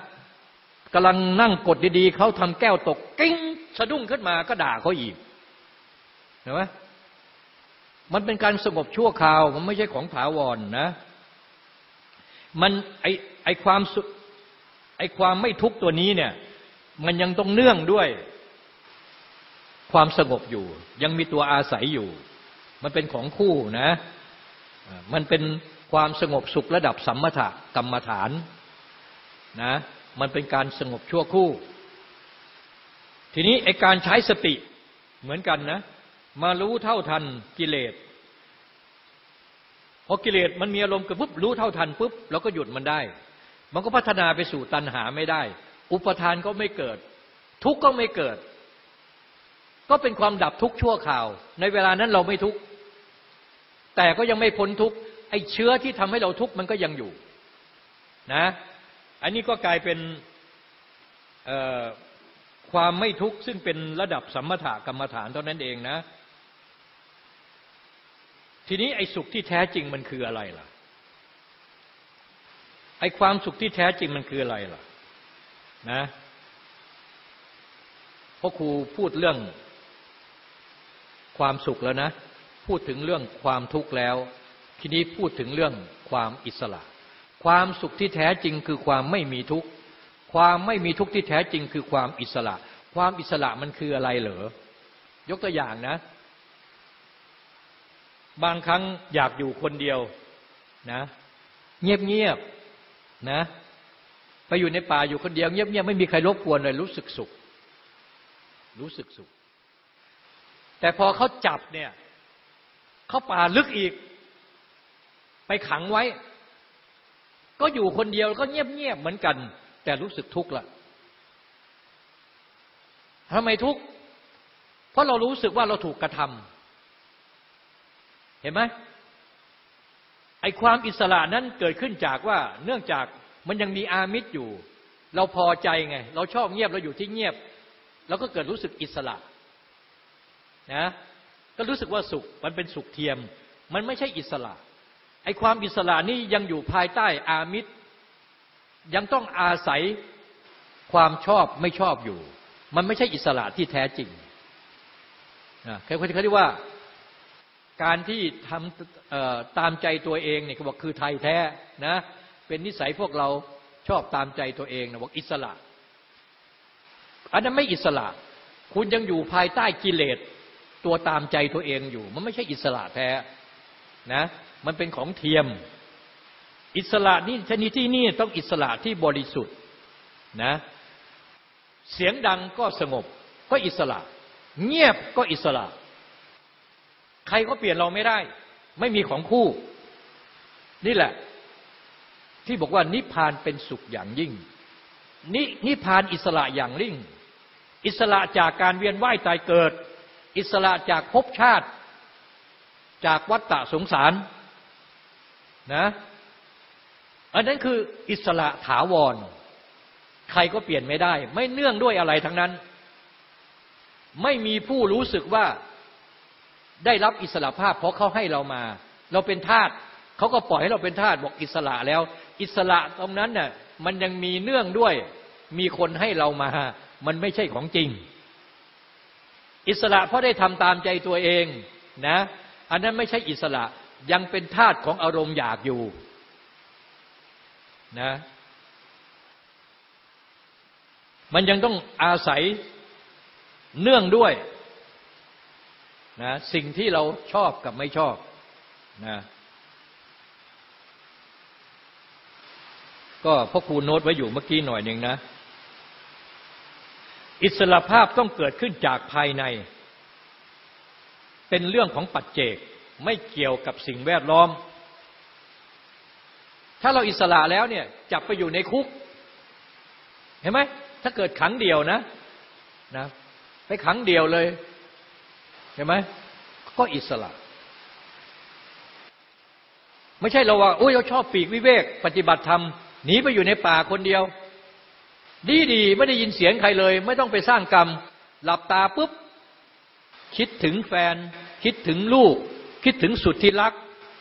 กำลังนั่งกดดีๆเขาทำแก้วตกกิ้งสะดุ้งขึ้นมาก็ด่าเขาอีกเห็นไหมมันเป็นการสงบชั่วคราว มันไม่ใช่ของถาวรนนะ มันไอไอความไอความไม่ทุกตัวนี้เนี่ย มันยังต้องเนื่องด้วย ความสงบอยู่ ยังมีตัวอาศัยอยู่ มันเป็นของคู่นะ มันเป็นความสงบสุขระดับสัมมถกรรมฐานนะมันเป็นการสงบชั่วคู่ ทีนี้ไอการใช้สติเหมือนกันนะ มารู้เท่าทันกิเลสพอกิเลสมันมีอารมณ์เกิดปุ๊บรู้เท่าทันปุ๊บเราก็หยุดมันได้ มันก็พัฒนาไปสู่ตัณหาไม่ได้ อุปทานก็ไม่เกิด ทุกข์ก็ไม่เกิด ก็เป็นความดับทุกข์ชั่วข่าว ในเวลานั้นเราไม่ทุกข์แต่ก็ยังไม่พ้นทุกข์ไอ้เชื้อที่ทำให้เราทุกข์มันก็ยังอยู่นะอันนี้ก็กลายเป็นความไม่ทุกข์ซึ่งเป็นระดับสัมมาถกรรมฐานเท่านั้นเองนะ ทีนี้ไอ้สุขที่แท้จริงมันคืออะไรล่ะ ไอ้ความสุขที่แท้จริงมันคืออะไรล่ะ นะพ่อครูพูดเรื่อง ความสุขแล้วนะ พูดถึงเรื่องความทุกข์แล้ว ทีนี้พูดถึงเรื่องความอิสระ ความสุขที่แท้จริงคือความไม่มีทุกข์ความไม่มีทุกข์ที่แท้จริงคือความอิสระ ความอิสระมันคืออะไรเหรอยกตัวอย่างนะ บางครั้งอยากอยู่คนเดียวนะ เงียบเงียบนะ ไปอยู่ในป่าอยู่คนเดียว เงียบเงียบไม่มีใครรบกวนเลยรู้สึกสุข รู้สึกสุข แต่พอเขาจับเนี่ยเขาป่าลึกอีก ไปขังไว้ ก็อยู่คนเดียวก็เงียบเงียบเหมือนกัน แต่รู้สึกทุกข์ละทำไมทุกข์ เพราะเรารู้สึกว่าเราถูกกระทำเห็นไหมไอความอิสระนั้นเกิดขึ้นจากว่า เนื่องจากมันยังมีอามิตรอยู่ เราพอใจไง เราชอบเงียบเราอยู่ที่เงียบเราก็เกิดรู้สึกอิสระ นะก็รู้สึกว่าสุขมันเป็นสุขเทียม มันไม่ใช่อิสระไอความอิสระนี่ยังอยู่ภายใต้อามิตร ยังต้องอาศัยความชอบไม่ชอบอยู่ มันไม่ใช่อิสระที่แท้จริงนะเขาเขาเรียกว่าการที่ทำตามใจตัวเองเนี่ยเขาบอกคือไทยแท้นะเป็นนิสัยพวกเราชอบตามใจตัวเองนะบอกอิสระ อันนั้นไม่อิสระ คุณยังอยู่ภายใต้กิเลส ตัวตามใจตัวเองอยู่ มันไม่ใช่อิสระแท้นะมันเป็นของเทียม อิสระนี่ชนิดที่นี่ต้องอิสระที่บริสุทธิ์นะเสียงดังก็สงบก็อิสระ เงียบก็อิสระ ใครก็เปลี่ยนเราไม่ได้ ไม่มีของคู่ นี่แหละ ที่บอกว่านิพพานเป็นสุขอย่างยิ่งนินิพพานอิสระอย่างยิ่งอิสระจากการเวียนว่ายตายเกิด อิสระจากภพชาติ จากวัฏฏะสงสารนะอันนั้นคืออิสระถาวร ใครก็เปลี่ยนไม่ได้ ไม่เนื่องด้วยอะไรทั้งนั้น ไม่มีผู้รู้สึกว่าได้รับอิสระภาพ เพราะเขาให้เรามา เราเป็นทาสเขาก็ปล่อยให้เราเป็นทาสบอกอิสระแล้ว อิสระตรงนั้นน่ะมันยังมีเนื่องด้วย มีคนให้เรามา มันไม่ใช่ของจริง อิสระเพราะได้ทำตามใจตัวเองนะ อันนั้นไม่ใช่อิสระยังเป็นทาสของอารมณ์อยากอยู่นะมันยังต้องอาศัยเนื่องด้วยนะสิ่งที่เราชอบกับไม่ชอบนะก็พ่อครูโน้ตไว้อยู่เมื่อกี้หน่อยหนึ่งนะ อิสระภาพต้องเกิดขึ้นจากภายใน เป็นเรื่องของปัจเจกไม่เกี่ยวกับสิ่งแวดล้อม ถ้าเราอิสระแล้วเนี่ยจับไปอยู่ในคุก เห็นไหมถ้าเกิดขังเดียวนะนะไปขังเดียวเลย เห็นไหมก็อิสระ ไม่ใช่เราว่าโอ้ยเราชอบปีกวิเวก ปฏิบัติธรรมหนีไปอยู่ในป่าคนเดียว ดีดีไม่ได้ยินเสียงใครเลย ไม่ต้องไปสร้างกรรม หลับตาปุ๊บ คิดถึงแฟน คิดถึงลูก คิดถึงสุดที่รัก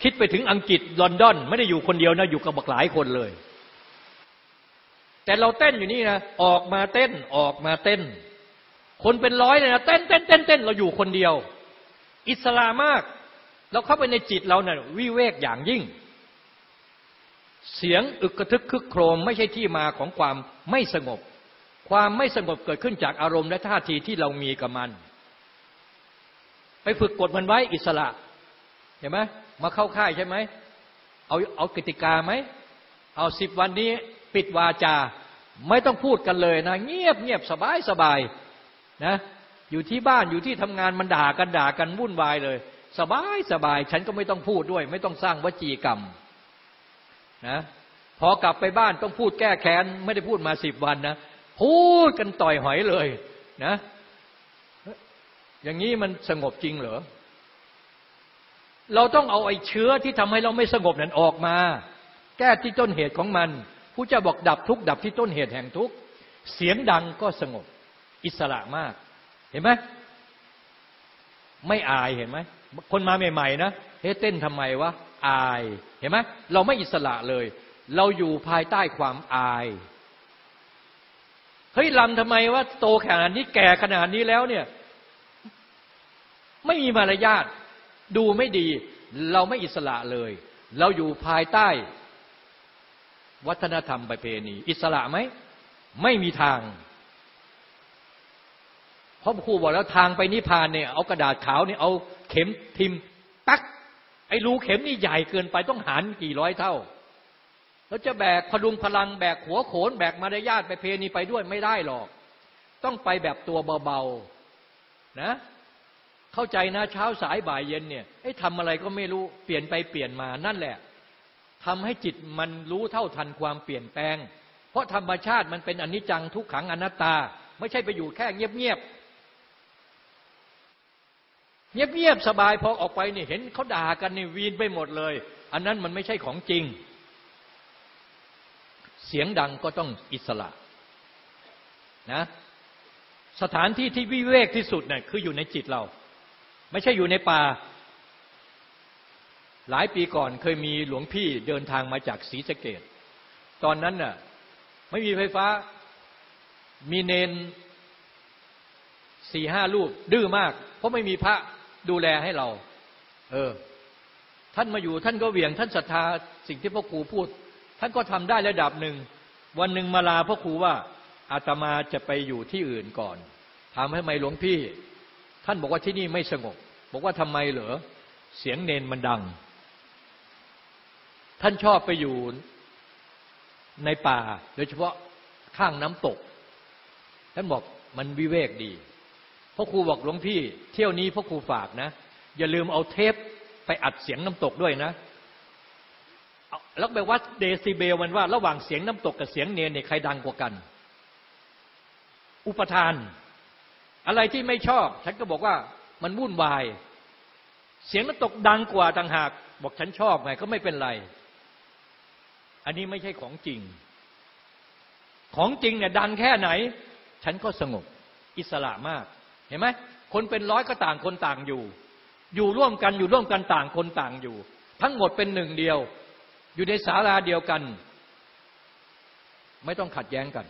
คิดไปถึงอังกฤษลอนดอน ไม่ได้อยู่คนเดียวนะ อยู่กับบักหลายคนเลย แต่เราเต้นอยู่นี่นะออกมาเต้นออกมาเต้น คนเป็นร้อยเลยนะเต้นเต้นเต้นเต้นเราอยู่คนเดียว อิสระมาก เราเข้าไปในจิตเราเนะ่ยวิเวกอย่างยิ่ง เสียงอึกกระทึกคึกโครม ไม่ใช่ที่มาของความ ไม่สงบ ความไม่สงบเกิดขึ้นจากอารมณ์และท่าทีที่เรามีกับมัน ไปฝึกกดมันไว้อิสระ เห็นไหมมาเข้าค่ายใช่ไหมเอาเอากติกาไหม เอาสิบวันนี้ปิดวาจา ไม่ต้องพูดกันเลยนะ เงียบเงียบสบายสบายนะอยู่ที่บ้านอยู่ที่ทำงานมันด่ากันด่ากันวุ่นวายเลย สบายสบาย ฉันก็ไม่ต้องพูดด้วย ไม่ต้องสร้างวจีกรรมนะ พอกลับไปบ้านต้องพูดแก้แค้น ไม่ได้พูดมาสิบวันนะ พูดกันต่อยหอยเลยนะ อย่างนี้มันสงบจริงเหรอ เราต้องเอาไอ้เชื้อที่ทำให้เราไม่สงบนั้นออกมา แก้ที่ต้นเหตุของมันผู้เจ้าบอกดับทุกดับที่ต้นเหตุแห่งทุกเสียงดังก็สงบ อิสระมาก เห็นไหมไม่อายเห็นไหมคนมาใหม่ๆนะเฮ้เต้นทำไมวะอายเห็นไหมเราไม่อิสระเลย เราอยู่ภายใต้ความอาย เฮ้ยลำทำไมว่าโตขนาดนี้แก่ขนาดนี้แล้วเนี่ย ไม่มีมารยาทดูไม่ดี เราไม่อิสระเลย เราอยู่ภายใต้ วัฒนธรรมประเพณี อิสระไหม ไม่มีทาง เพราะครูบอกแล้วทางไปนิพพานเนี่ยเอากระดาษขาวเนี่ยเอาเข็มทิมตักไอ้รูเข็มนี่ใหญ่เกินไปต้องหารกี่ร้อยเท่า แล้วจะแบกพดุงพลังแบกหัวโขน แบกมารยาทไปเพนีไปด้วยไม่ได้หรอก ต้องไปแบบตัวเบาๆนะเข้าใจนะเช้าสายบ่ายเย็นเนี่ยไอ้ทำอะไรก็ไม่รู้เปลี่ยนไปเปลี่ยนมานั่นแหละทำให้จิตมันรู้เท่าทันความเปลี่ยนแปลง เพราะธรรมชาติมันเป็นอนิจจังทุกขังอนัตตา ไม่ใช่ไปอยู่แค่เงียบๆเงียบๆสบายพอออกไปนี่เห็นเขาด่ากันนี่วีนไปหมดเลย อันนั้นมันไม่ใช่ของจริง เสียงดังก็ต้องอิสระนะสถานที่ที่วิเวกที่สุดเนี่ยคืออยู่ในจิตเรา ไม่ใช่อยู่ในป่า หลายปีก่อนเคยมีหลวงพี่เดินทางมาจากศรีสะเกดตอนนั้นน่ะไม่มีไฟฟ้า มีเนนสี่ห้ารูปดื้อมาก เพราะไม่มีพระดูแลให้เรา เออ ท่านมาอยู่ท่านก็เวียงท่านศรัทธาสิ่งที่พ่อครูพูด ท่านก็ทำได้ระดับหนึ่ง วันหนึ่งมาลาพ่อครูว่าอาตมาจะไปอยู่ที่อื่นก่อนถามให้ไมหลวงพี่ ท่านบอกว่าที่นี่ไม่สงบ บอกว่าทำไมเหรอเสียงเนนมันดัง ท่านชอบไปอยู่ในป่า โดยเฉพาะข้างน้ำตก ท่านบอกมันวิเวกดีพ่อครูบอกหลวงพี่ เที่ยวนี้พ่อครูฝากนะ อย่าลืมเอาเทปไปอัดเสียงน้ำตกด้วยนะ แล้วไปวัดเดซิเบลมันว่า ระหว่างเสียงน้ำตกกับเสียงเนรเนี่ยใครดังกว่ากัน อุปทาน อะไรที่ไม่ชอบ ฉันก็บอกว่ามันวุ่นวาย เสียงน้ำตกดังกว่าต่างหาก บอกฉันชอบไงก็ไม่เป็นไร อันนี้ไม่ใช่ของจริง ของจริงเนี่ยดังแค่ไหน ฉันก็สงบอิสระมาก เห็นไหมคนเป็นร้อยก็ต่างคนต่างอยู่ อยู่ร่วมกันอยู่ร่วมกันต่างคนต่างอยู่ ทั้งหมดเป็นหนึ่งเดียว อยู่ในศาลาเดียวกัน ไม่ต้องขัดแย้งกัน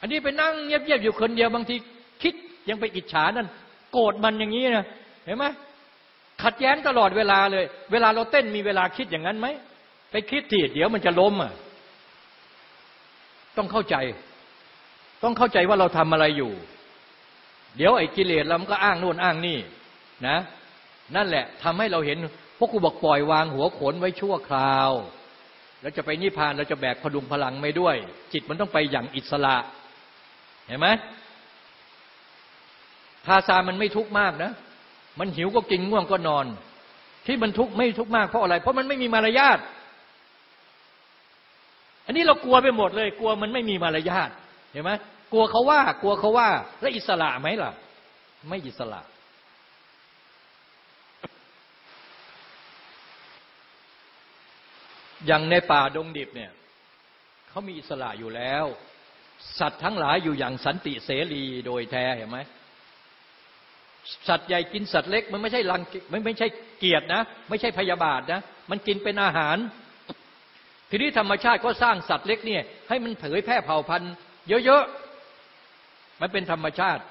อันนี้ไปนั่งเงียบๆอยู่คนเดียวบางทีคิดยังไปอิจฉานั่นโกรธมันอย่างนี้นะเห็นไหมขัดแย้งตลอดเวลาเลย เวลาเราเต้นมีเวลาคิดอย่างนั้นไหมไปคิดทีเดี๋ยวมันจะล้มอะต้องเข้าใจ ต้องเข้าใจว่าเราทำอะไรอยู่ เดี๋ยวไอ้กิเลสเรามันก็อ้างโน่นอ้างนี่นะ นั่นแหละทำให้เราเห็น พวกกูบอกปล่อยวางหัวขนไว้ชั่วคราว แล้วจะไปนิพพานเราจะแบกพดุงพลังไม่ด้วย จิตมันต้องไปอย่างอิสระ เห็นไหมทาซามันไม่ทุกข์มากนะ มันหิวก็กินง่วงก็นอน ที่มันทุกข์ไม่ทุกข์มากเพราะอะไร เพราะมันไม่มีมารยาท อันนี้เรากลัวไปหมดเลย กลัวมันไม่มีมารยาท เห็นไหมกลัวเขาว่ากลัวเขาว่า แล้วอิสระไหมล่ะ ไม่อิสระ อย่างในป่าดงดิบเนี่ยเขามีอิสระอยู่แล้ว สัตว์ทั้งหลายอยู่อย่างสันติเสรีโดยแท้เห็นไหมสัตว์ใหญ่กินสัตว์เล็ก มันไม่ใช่รังมันไม่ใช่เกียรตินะ ไม่ใช่พยาบาทนะ มันกินเป็นอาหาร ทีนี้ธรรมชาติก็สร้างสัตว์เล็กเนี่ย ให้มันเผยแพร่เผ่าพันธุ์เยอะๆมันเป็นธรรมชาติ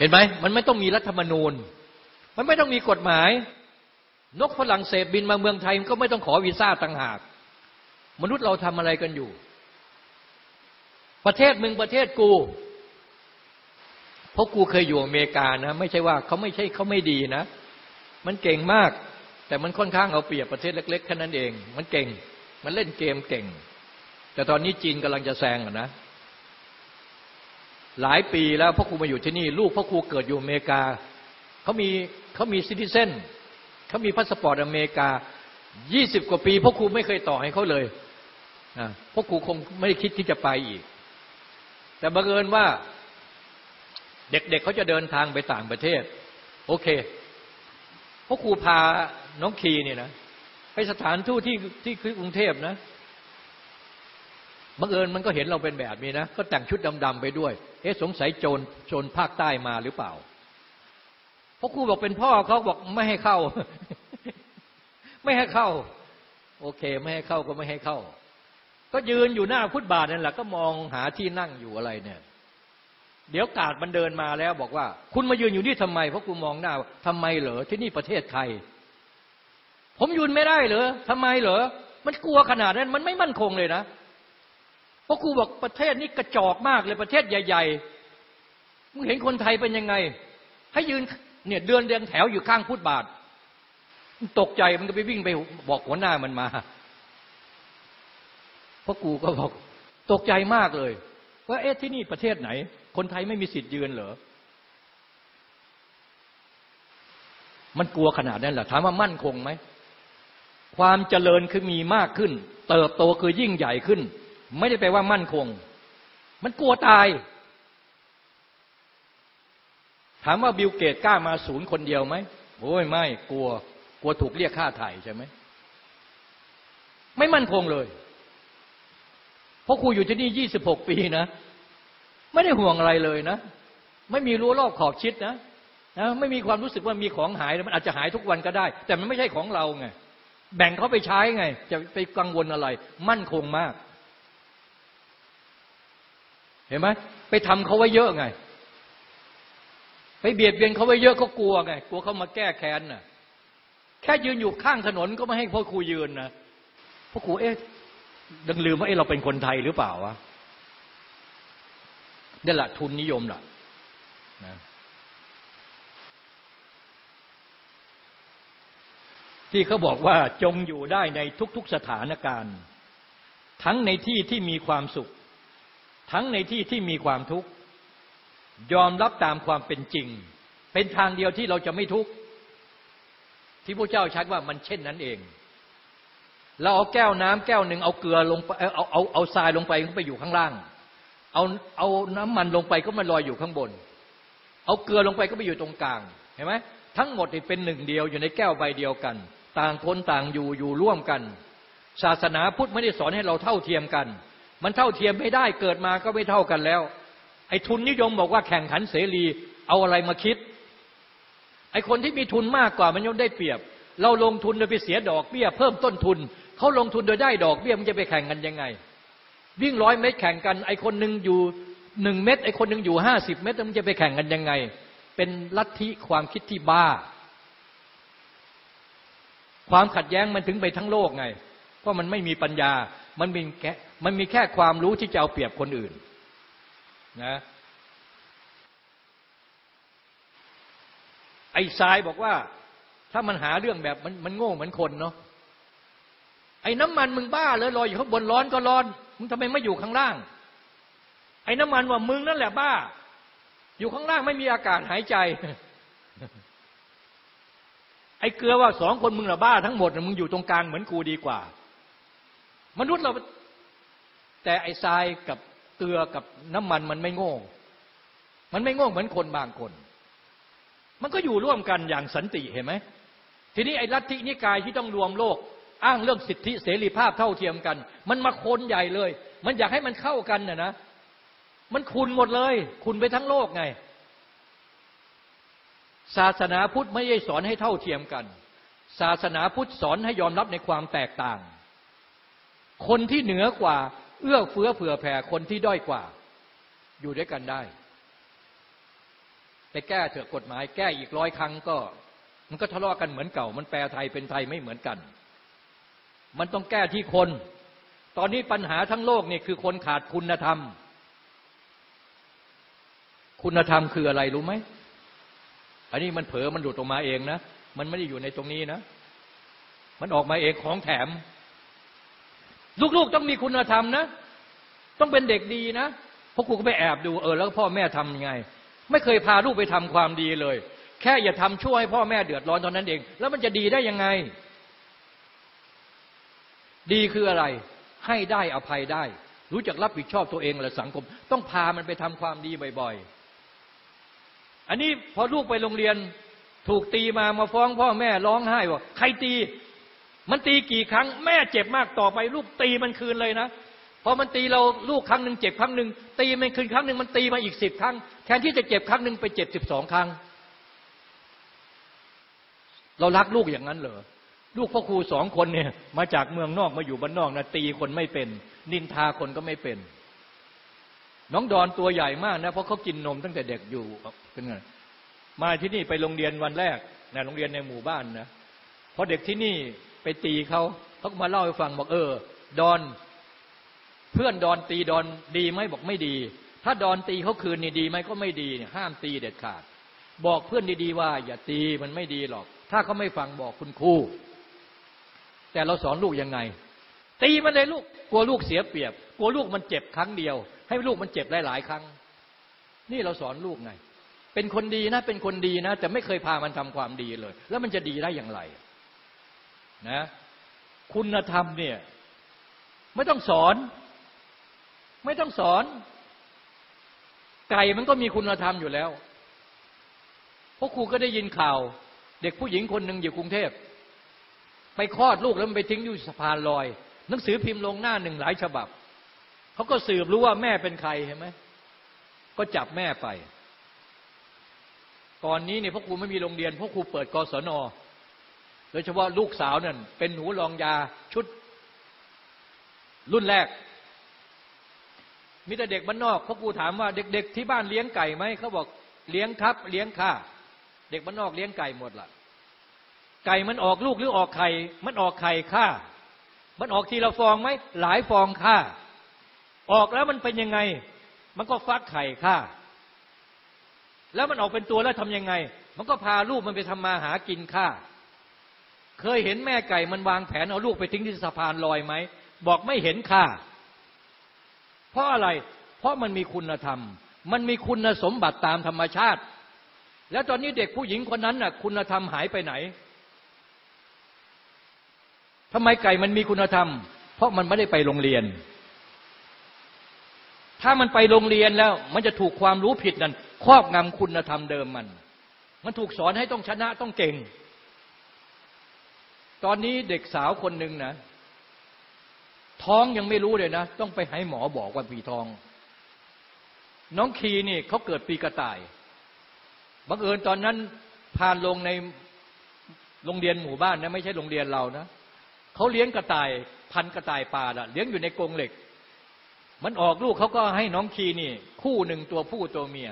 เห็นไหมมันไม่ต้องมีรัฐธรรมนูญ มันไม่ต้องมีกฎหมาย นกฝรั่งเศสบินมาเมืองไทยมันก็ไม่ต้องขอวีซ่าต่างหาก มนุษย์เราทำอะไรกันอยู่ ประเทศมึงประเทศกู เพราะกูเคยอยู่อเมริกานะ ไม่ใช่ว่าเขาไม่ใช่เขาไม่ดีนะ มันเก่งมาก แต่มันค่อนข้างเอาเปรียบประเทศเล็กๆแค่นั้นเอง มันเก่ง มันเล่นเกมเก่ง แต่ตอนนี้จีนกำลังจะแซงอะนะ หลายปีแล้วพ่อครูมาอยู่ที่นี่ ลูกพ่อครูเกิดอยู่อเมริกาเขามีเขามี citizen เขามีพาสปอร์ตอเมริกายี่สิบกว่าปีพ่อครูไม่เคยต่อให้เขาเลยพ่อครูคงไม่ได้คิดที่จะไปอีก แต่บังเอิญว่า เด็กๆเขาจะเดินทางไปต่างประเทศ โอเคพ่อครูพาน้องคีเนี่ยนะไปสถานทูตที่ที่กรุงเทพนะ บังเอิญมันก็เห็นเราเป็นแบบนี้นะ ก็แต่งชุดดำๆไปด้วย เอ๊ะสงสัยโจรโจรภาคใต้มาหรือเปล่าพราะครูบอกเป็นพ่อเขาบอกไม่ให้เข้า ไม่ให้เข้า โอเค ไม่ให้เข้าก็ไม่ให้เข้า ก็ยืนอยู่หน้าฟุตบาทนั่นแหละก็มองหาที่นั่งอยู่อะไรเนี่ย เดี๋ยวกาดมันเดินมาแล้ว บอกว่า คุณมายืนอยู่นี่ทำไมเพราะกูมองหน้าทำไมเหรอที่นี่ประเทศไทย ผมยืนไม่ได้เหรอทำไมเหรอมันกลัวขนาดนั้น มันไม่มั่นคงเลยนะ ราะครูบอกประเทศนี้กระจอกมากเลยประเทศใหญ่ ๆ มึงเห็นคนไทยเป็นยังไง ให้ยืนเนี่ยเดินเดินแถวอยู่ข้างพุทธบาท ตกใจมันก็ไปวิ่งไปบอกหัวหน้ามันมาเพราะกูก็บอกตกใจมากเลย ว่าเอ๊ะที่นี่ประเทศไหน คนไทยไม่มีสิทธิ์ยืนเหรอมันกลัวขนาดนั้นเหรอถามว่ามั่นคงไหม ความเจริญคือมีมากขึ้น เติบโตคือยิ่งใหญ่ขึ้น ไม่ได้แปลว่ามั่นคง มันกลัวตาย ถามว่าบิลเกตกล้ามาศูนย์คนเดียวไหมโอ้ยไม่กลัว กลัวถูกเรียกค่าไถ่ใช่ไหมไม่มั่นคงเลย เพราะครูอยู่ที่นี่ยี่สิบหกปีนะ ไม่ได้ห่วงอะไรเลยนะ ไม่มีรั้วรอบขอบชิดนะนะไม่มีความรู้สึกว่ามีของหาย มันอาจจะหายทุกวันก็ได้ แต่มันไม่ใช่ของเราไง แบ่งเขาไปใช้ไง จะไปกังวลอะไร มั่นคงมาก เห็นไหมไปทำเขาไว้เยอะไง ไปเบียดเบียนเขาไว้เยอะก็กลัวไง กลัวเขามาแก้แค้นน่ะ แค่ยืนอยู่ข้างถนนก็ไม่ให้พ่อครูยืนนะพ่อครูเอ๊ะดังลืมว่าเอ๊ะเราเป็นคนไทยหรือเปล่าวะนี่แหละทุนนิยมล่ะนะที่เขาบอกว่าจงอยู่ได้ในทุกๆสถานการณ์ ทั้งในที่ที่มีความสุข ทั้งในที่ที่มีความทุกข์ ยอมรับตามความเป็นจริง เป็นทางเดียวที่เราจะไม่ทุกข์ที่พระเจ้าชัดว่ามันเช่นนั้นเอง เราเอาแก้วน้ำแก้วหนึ่งเอาเกลือลงไปเอาเอาเอาทรายลงไปก็ไปอยู่ข้างล่าง เอาเอาน้ำมันลงไปก็มาลอยอยู่ข้างบน เอาเกลือลงไปก็ไปอยู่ตรงกลางเห็นไหมทั้งหมดเป็นหนึ่งเดียวอยู่ในแก้วใบเดียวกัน ต่างคนต่างอยู่อยู่ร่วมกัน ศาสนาพุทธไม่ได้สอนให้เราเท่าเทียมกัน มันเท่าเทียมไม่ได้เกิดมาก็ไม่เท่ากันแล้ว ไอ้ทุนนิยมบอกว่าแข่งขันเสรีเอาอะไรมาคิด ไอ้คนที่มีทุนมากกว่ามันย่อมได้เปรียบ เราลงทุนโดยไปเสียดอกเบี้ยเพิ่มต้นทุนเขาลงทุนโดยได้ดอกเบี้ยมันจะไปแข่งกันยังไง วิ่งร้อยเมตรแข่งกัน ไอ้คนหนึ่งอยู่หนึ่งเมตร ไอ้คนหนึ่งอยู่ห้าสิบเมตรมันจะไปแข่งกันยังไง เป็นลัทธิความคิดที่บ้า ความขัดแย้งมันถึงไปทั้งโลกไง เพราะมันไม่มีปัญญา มันมีแค่มันมีแค่ความรู้ที่จะเอาเปรียบคนอื่นนะไอ้ทรายบอกว่า ถ้ามันหาเรื่องแบบมันมันโง่เหมือนคนเนาะไอ้น้ำมันมึงบ้าเลยลอยอยู่ข้างบนร้อนก็ร้อน มึงทำไมไม่อยู่ข้างล่าง ไอ้น้ำมันว่ามึงนั่นแหละบ้า อยู่ข้างล่างไม่มีอากาศหายใจ ไอ้เกลือว่าสองคนมึงละบ้าทั้งหมดมึงอยู่ตรงกลางเหมือนกูดีกว่า มนุษย์เรา แต่ไอ้ทรายกับเกลือกับน้ำมันมันไม่โง่ มันไม่โง่เหมือนคนบางคน มันก็อยู่ร่วมกันอย่างสันติเห็นไหมทีนี้ไอ้ลัทธินิกายที่ต้องรวมโลก อ้างเรื่องสิทธิเสรีภาพเท่าเทียมกัน มันมาคนใหญ่เลย มันอยากให้มันเข้ากันน่ะนะมันคุณหมดเลย คุณไปทั้งโลกไง ศาสนาพุทธไม่ได้สอนให้เท่าเทียมกัน ศาสนาพุทธสอนให้ยอมรับในความแตกต่าง คนที่เหนือกว่า เอื้อเฟื้อเผื่อแผ่คนที่ด้อยกว่า อยู่ด้วยกันได้ ไปแก้เถอะกฎหมายแก้อีกร้อยครั้งก็ มันก็ทะเลาะกันเหมือนเก่า มันแปลไทยเป็นไทยไม่เหมือนกัน มันต้องแก้ที่คน ตอนนี้ปัญหาทั้งโลกนี่คือคนขาดคุณธรรม คุณธรรมคืออะไรรู้ไหมอันนี้มันเผลอมันหลุดออกมาเองนะ มันไม่ได้อยู่ในตรงนี้นะ มันออกมาเองของแถม ลูกๆต้องมีคุณธรรมนะ ต้องเป็นเด็กดีนะพวกกูก็ไปแอบดูเออแล้วพ่อแม่ทํำยังไง ไม่เคยพาลูกไปทำความดีเลย แค่อย่าทำช่วยพ่อแม่เดือดร้อนตอนนั้นเอง แล้วมันจะดีได้ยังไง ดีคืออะไร ให้ได้อภัยได้ รู้จักรับผิดชอบตัวเองและสังคม ต้องพามันไปทำความดีบ่อย ๆ อันนี้พอลูกไปโรงเรียนถูกตีมามาฟ้องพ่อแม่ร้องไห้ว่าใครตี มันตีกี่ครั้งแม่เจ็บมากต่อไป ลูกตีมันคืนเลยนะพอมันตีเราลูกครั้งหนึ่งเจ็บครั้งหนึ่งตีมันคืนครั้งหนึ่งมันตีมาอีกสิบครั้ง แทนที่จะเจ็บครั้งหนึ่งไปเจ็บสิบสองครั้ง เรารักลูกอย่างนั้นเหรอลูกพ่อครูสองคนเนี่ย มาจากเมืองนอกมาอยู่บ้านนอกนะตีคนไม่เป็น นินทาคนก็ไม่เป็น น้องดอนตัวใหญ่มากนะเพราะเขากินนมตั้งแต่เด็กอยู่เป็นไงมาที่นี่ไปโรงเรียนวันแรกนะโรงเรียนในหมู่บ้านนะพอเด็กที่นี่ ไปตีเขาเขาก็มาเล่าให้ฟังบอกเออ ดอน เพื่อนดอนตีดอนดีไหมบอกไม่ดี ถ้าดอนตีเขาคืนนี่ดีไหมก็ไม่ดีเนี่ยห้ามตีเด็ดขาด บอกเพื่อนดีๆว่า อย่าตีมันไม่ดีหรอก ถ้าเขาไม่ฟังบอกคุณครูแต่เราสอนลูกยังไง ตีมันเลยลูกกลัวลูกเสียเปรียบ กลัวลูกมันเจ็บครั้งเดียว ให้ลูกมันเจ็บหลายๆครั้ง นี่เราสอนลูกไง เป็นคนดีนะ เป็นคนดีนะแต่ไม่เคยพามันทำความดีเลย แล้วมันจะดีได้อย่างไร นะคุณธรรมเนี่ย ไม่ต้องสอน ไม่ต้องสอน ไก่มันก็มีคุณธรรมอยู่แล้วพราะครูก็ได้ยินข่าว เด็กผู้หญิงคนหนึ่งอยู่กรุงเทพ ไปคลอดลูกแล้วมันไปทิ้งอยู่สะพานลอย หนังสือพิมพ์ลงหน้าหนึ่งหลายฉบับเขาก็สืบรู้ว่าแม่เป็นใครเห็นไหมก็จับแม่ไปก่อนนี้เนี่ยพ่อครูไม่มีโรงเรียนพ่อครูเปิดกศน โดยเฉพาะลูกสาวนั่นเป็นหนูรองยาชุด รุ่นแรก มีแต่เด็กบ้านนอกพ่อครูถามว่าเด็ก ๆ ที่บ้านเลี้ยงไก่ไหมเขาบอกเลี้ยงครับ เลี้ยงข้าเด็กบ้านนอกเลี้ยงไก่หมดละ่ะ ไก่มันออกลูกหรือออกไข่มันออกไข่ข้ามันออกทีละฟองไหมหลายฟองข้าออกแล้วมันเป็นยังไง มันก็ฟักไข่ฆ่าแล้วมันออกเป็นตัวแล้วทำยังไง มันก็พาลูกมันไปทำมาหากินฆ่า เคยเห็นแม่ไก่มันวางแผนเอาลูกไปทิ้งที่สะพานลอยไหม บอกไม่เห็นค่ะ เพราะอะไร เพราะมันมีคุณธรรม มันมีคุณสมบัติตามธรรมชาติ แล้วตอนนี้เด็กผู้หญิงคนนั้นน่ะ คุณธรรมหายไปไหนทำไมไก่มันมีคุณธรรม เพราะมันไม่ได้ไปโรงเรียน ถ้ามันไปโรงเรียนแล้ว มันจะถูกความรู้ผิดนั้นครอบงำคุณธรรมเดิมมัน มันถูกสอนให้ต้องชนะต้องเก่ง ตอนนี้เด็กสาวคนหนึ่งนะ ท้องยังไม่รู้เลยนะ ต้องไปให้หมอบอกว่าปีทอง น้องคีนี่เขาเกิดปีกระต่ายบังเอิญตอนนั้นผ่านลงในโรงเรียนหมู่บ้านนะไม่ใช่โรงเรียนเรานะเขาเลี้ยงกระต่าย พันกระต่ายป่าละเลี้ยงอยู่ในกรงเหล็ก มันออกลูกเขาก็ให้น้องคีนี่ คู่หนึ่งตัวผู้ตัวเมีย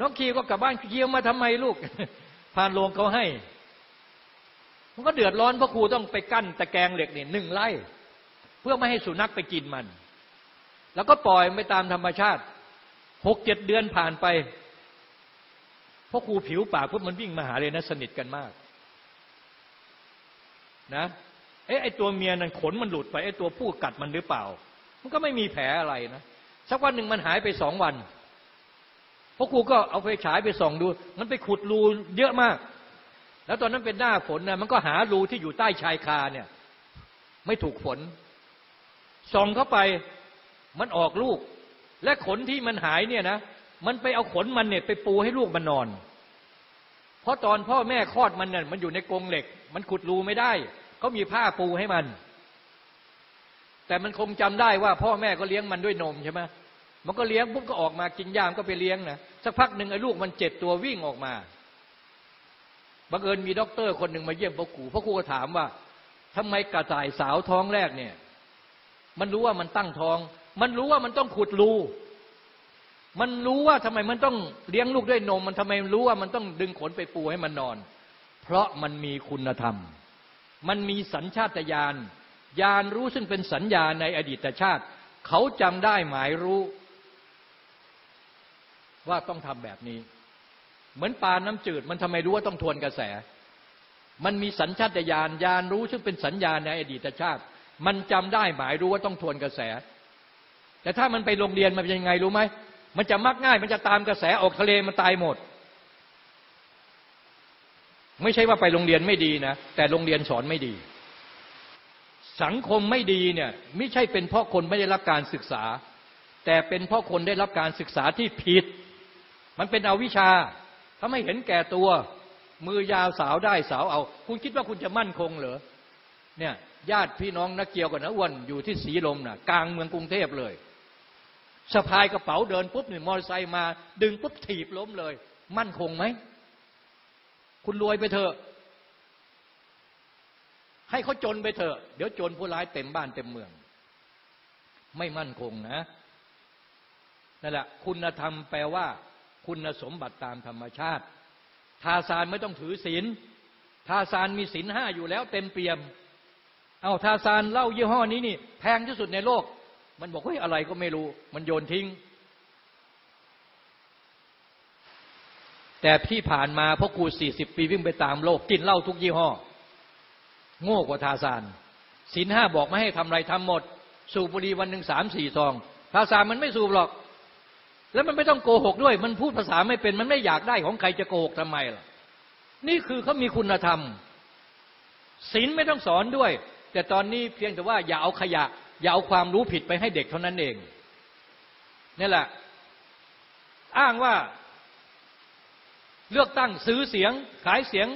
น้องคีก็กลับบ้านเคียวมาทำไมลูกผ่านลงเขาให้ มันก็เดือดร้อนเพราะครูต้องไปกั้นตะแกรงเหล็กนี่หนึ่งไร่เพื่อไม่ให้สุนัขไปกินมัน แล้วก็ปล่อยไปตามธรรมชาติหกเจ็ดเดือนผ่านไปเพราะครูผิวปากพวกมันวิ่งมาหาเลยนะสนิทกันมากนะเอ๊ะไอตัวเมียนั่นขนมันหลุดไปไอตัวผู้กัดมันหรือเปล่า มันก็ไม่มีแผลอะไรนะสักวันหนึ่งมันหายไปสองวันพราะครูก็เอาไฟฉายไปส่องดู มันไปขุดรูเยอะมาก แล้วตอนนั้นเป็นหน้าฝนนะมันก็หารูที่อยู่ใต้ชายคาเนี่ย ไม่ถูกฝนส่องเข้าไปมันออกลูก และขนที่มันหายเนี่ยนะมันไปเอาขนมันเนี่ยไปปูให้ลูกมันนอน เพราะตอนพ่อแม่คลอดมันเนี่ยมันอยู่ในกรงเหล็ก มันขุดรูไม่ได้เขามีผ้าปูให้มัน แต่มันคงจำได้ว่า พ่อแม่ก็เลี้ยงมันด้วยนมใช่ไหมมันก็เลี้ยงปุ๊บก็ออกมากินยามก็ไปเลี้ยงนะสักพักหนึ่งไอ้ลูกมันเจ็บตัววิ่งออกมา บังเอิญมีด็อกเตอร์คนหนึ่งมาเยี่ยมพ่อครูพ่อครูก็ถามว่าทำไมกระต่ายสาวท้องแรกเนี่ย มันรู้ว่ามันตั้งท้อง มันรู้ว่ามันต้องขุดรูมันรู้ว่าทำไมมันต้องเลี้ยงลูกด้วยนม มันทำไมรู้ว่ามันต้องดึงขนไปปูให้มันนอน เพราะมันมีคุณธรรม มันมีสัญชาตญาณญาณรู้ซึ่งเป็นสัญญาในอดีตชาติ เขาจำได้หมายรู้ ว่าต้องทำแบบนี้ เหมือนปลาน้ำจืด มันทำไมรู้ว่าต้องทวนกระแส มันมีสัญชาตญาณญาณรู้ซึ่งเป็นสัญญาณในอดีตชาติ มันจำได้หมายรู้ว่าต้องทวนกระแส แต่ถ้ามันไปโรงเรียนมันเป็นยังไงรู้ไหมมันจะมักง่าย มันจะตามกระแสออกทะเลมันตายหมด ไม่ใช่ว่าไปโรงเรียนไม่ดีนะ แต่โรงเรียนสอนไม่ดี สังคมไม่ดีเนี่ย ไม่ใช่เป็นเพราะคนไม่ได้รับการศึกษา แต่เป็นเพราะคนได้รับการศึกษาที่ผิด มันเป็นเอาวิชา ถ้าไม่เห็นแก่ตัว มือยาวสาวได้สาวเอา คุณคิดว่าคุณจะมั่นคงเหรอเนี่ยญาติพี่น้องนักเกี่ยวกับนะอ้วนอยู่ที่สีลมนะ่ะกลางเมืองกรุงเทพเลยสะพายกระเป๋าเดินปุ๊บเนี่ยมอเตอร์ไซค์มา ดึงปุ๊บถีบล้มเลย มั่นคงไหม คุณรวยไปเถอะ ให้เขาจนไปเถอะ เดี๋ยวจรผู้ร้ายเต็มบ้านเต็มเมือง ไม่มั่นคงนะนั่นแหละคุณธรรมแปลว่า คุณสมบัติตามธรรมชาติ ทาซานไม่ต้องถือศีลทาซานมีศีลห้าอยู่แล้วเต็มเปี่ยม เอาทาซานเล่ายี่ห้อนี้นี่ แพงที่สุดในโลก มันบอกเฮ้ยอะไรก็ไม่รู้ มันโยนทิ้ง แต่ที่ผ่านมาพราะกูสี่สิบปีวิ่งไปตามโลก กินเหล้าทุกยี่ห้อ โง่กว่าทาซานศีลห้าบอกไม่ให้ทำอะไรทำหมด สูบบุหรี่วันหนึ่งสามสี่ซอง ทาซานมันไม่สูบหรอก แล้วมันไม่ต้องโกหกด้วย มันพูดภาษาไม่เป็นมันไม่อยากได้ของใครจะโกหกทำไมล่ะ นี่คือเขามีคุณธรรมศีลไม่ต้องสอนด้วย แต่ตอนนี้เพียงแต่ว่าอย่าเอาขยะ อย่าเอาความรู้ผิดไปให้เด็กเท่านั้นเองนี่แหละ อ้างว่าเลือกตั้งซื้อเสียงขายเสียง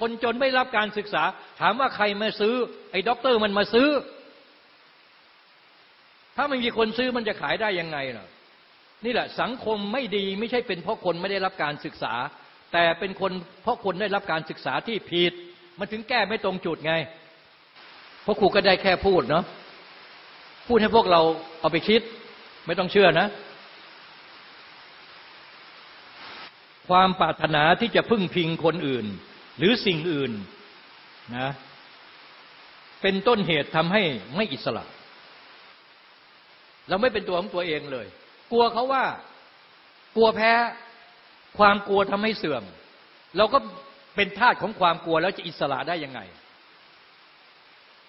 คนจนไม่รับการศึกษา ถามว่าใครมาซื้อ ไอ้ด็อกเตอร์มันมาซื้อ ถ้าไม่มีคนซื้อมันจะขายได้ยังไงล่ะ นี่แหละสังคมไม่ดีไม่ใช่เป็นเพราะคนไม่ได้รับการศึกษา แต่เป็นคนเพราะคนได้รับการศึกษาที่ผิด มันถึงแก้ไม่ตรงจุดไงเพราะครูก็ได้แค่พูดเนาะพูดให้พวกเราเอาไปคิด ไม่ต้องเชื่อนะ ความปรารถนาที่จะพึ่งพิงคนอื่น หรือสิ่งอื่นนะเป็นต้นเหตุทำให้ไม่อิสระ เราไม่เป็นตัวของตัวเองเลย กลัวเขาว่า กลัวแพ้ความกลัวทำให้เสื่อม เราก็เป็นทาสของความกลัวแล้วจะอิสระได้ยังไง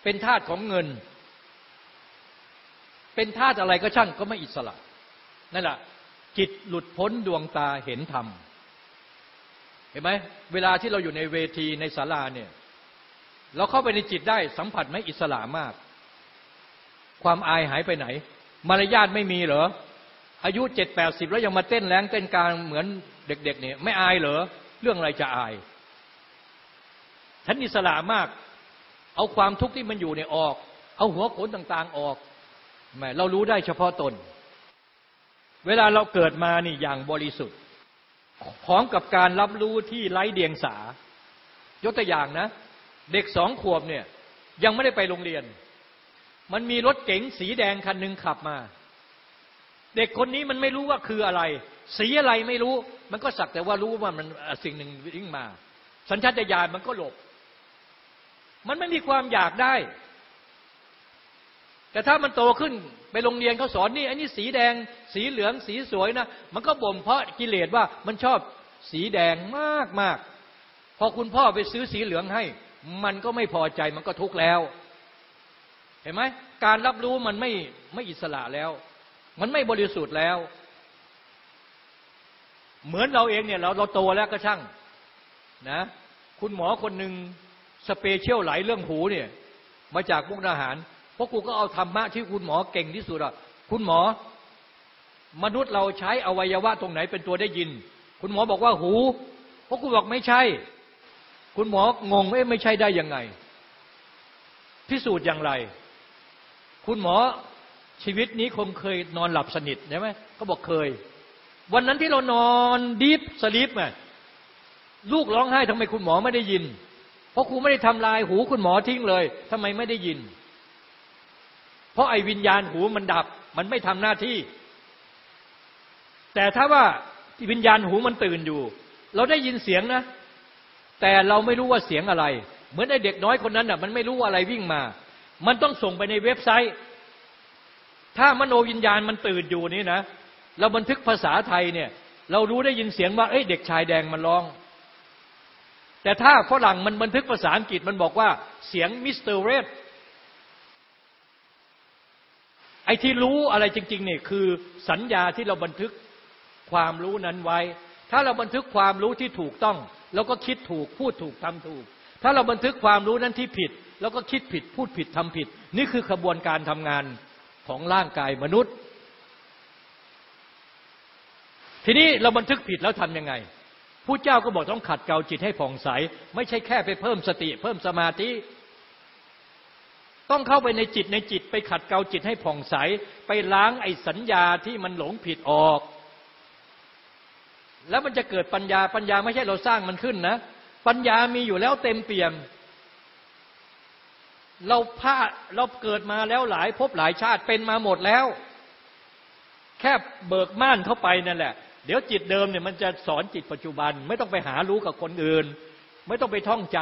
เป็นทาสของเงิน เป็นทาสอะไรก็ช่างก็ไม่อิสระนั่นแหละจิตหลุดพ้นดวงตาเห็นธรรมเห็นไหมเวลาที่เราอยู่ในเวทีในศาลาเนี่ย เราเข้าไปในจิตได้สัมผัสไหมอิสระมาก ความอายหายไปไหน มารยาทไม่มีเหรอ อายุเจ็ดแปดสิบแล้วยังมาเต้นแรงเต้นกลางเหมือนเด็ก ๆ เนี่ย ไม่อายเหรอ เรื่องอะไรจะอายฉันอิสระมาก เอาความทุกข์ที่มันอยู่เนี่ยออก เอาหัวขนต่างๆออกแหมเรารู้ได้เฉพาะตน เวลาเราเกิดมานี่อย่างบริสุทธิ์พร้อมกับการรับรู้ที่ไร้เดียงสา ยกตัวอย่างนะ เด็กสองขวบเนี่ย ยังไม่ได้ไปโรงเรียน มันมีรถเก๋งสีแดงคันหนึ่งขับมา เด็กคนนี้มันไม่รู้ว่าคืออะไร สีอะไรไม่รู้ มันก็สักแต่ว่ารู้ว่ามันสิ่งหนึ่งวิ่งมา สัญชาตญาณมันก็หลบ มันไม่มีความอยากได้ แต่ถ้ามันโตขึ้นไปโรงเรียนเขาสอนนี่อันนี้สีแดง สีเหลือง สีสวยนะ มันก็บ่มเพราะกิเลสว่ามันชอบสีแดงมากมากพอคุณพ่อไปซื้อสีเหลืองให้ มันก็ไม่พอใจมันก็ทุกข์แล้ว เห็นไหมการรับรู้มันไม่ไม่อิสระแล้ว มันไม่บริสุทธิ์แล้ว เหมือนเราเองเนี่ยเราเราโตแล้วก็ช่างนะ คุณหมอคนหนึ่งสเปเชียลไหลเรื่องหูเนี่ย มาจากมุกดาหาร เพราะกูก็เอาธรรมะที่คุณหมอเก่งที่สุดอะคุณหมอ มนุษย์เราใช้อวัยวะตรงไหนเป็นตัวได้ยิน คุณหมอบอกว่าหู เพราะกูบอกไม่ใช่ คุณหมองงเอ๊ะไม่ใช่ได้ยังไง พิสูจน์อย่างไร คุณหมอ ชีวิตนี้คงเคยนอนหลับสนิทใช่ไหมเขาบอกเคย วันนั้นที่เรานอนดีฟสลิปไงลูกร้องไห้ทำไมคุณหมอไม่ได้ยิน เพราะครูไม่ได้ทำลายหูคุณหมอทิ้งเลยทำไมไม่ได้ยิน เพราะไอ้วิญญาณหูมันดับ มันไม่ทำหน้าที่ แต่ถ้าว่าวิญญาณหูมันตื่นอยู่ เราได้ยินเสียงนะ แต่เราไม่รู้ว่าเสียงอะไร เหมือนไอ้เด็กน้อยคนนั้นอะ มันไม่รู้ว่าอะไรวิ่งมา มันต้องส่งไปในเว็บไซต์ ถ้ามโนวิญญาณมันตื่นอยู่นี่นะ เราบันทึกภาษาไทยเนี่ย เรารู้ได้ยินเสียงว่าเอ้ยเด็กชายแดงมันร้อง แต่ถ้าฝรั่งมันบันทึกภาษาอังกฤษมันบอกว่าเสียงมิสเตอร์เรดไอ้ที่รู้อะไรจริงๆเนี่ยคือสัญญาที่เราบันทึกความรู้นั้นไว้ ถ้าเราบันทึกความรู้ที่ถูกต้องเราก็คิดถูกพูดถูกทำถูก ถ้าเราบันทึกความรู้นั้นที่ผิดเราก็คิดผิดพูดผิดทำผิด นี่คือขบวนการทำงาน ของร่างกายมนุษย์ ทีนี้เราบันทึกผิดแล้วทำยังไงผู้เจ้าก็บอกต้องขัดเกลาจิตให้ผ่องใส ไม่ใช่แค่ไปเพิ่มสติ เพิ่มสมาธิ ต้องเข้าไปในจิตในจิต ไปขัดเกลาจิตให้ผ่องใส ไปล้างไอ้สัญญาที่มันหลงผิดออก แล้วมันจะเกิดปัญญาปัญญาไม่ใช่เราสร้างมันขึ้นนะ ปัญญามีอยู่แล้วเต็มเปี่ยม เราพาเราเกิดมาแล้วหลายภพหลายชาติเป็นมาหมดแล้ว แค่เบิกม่านเข้าไปนั่นแหละ เดี๋ยวจิตเดิมเนี่ยมันจะสอนจิตปัจจุบัน ไม่ต้องไปหารู้กับคนอื่น ไม่ต้องไปท่องจ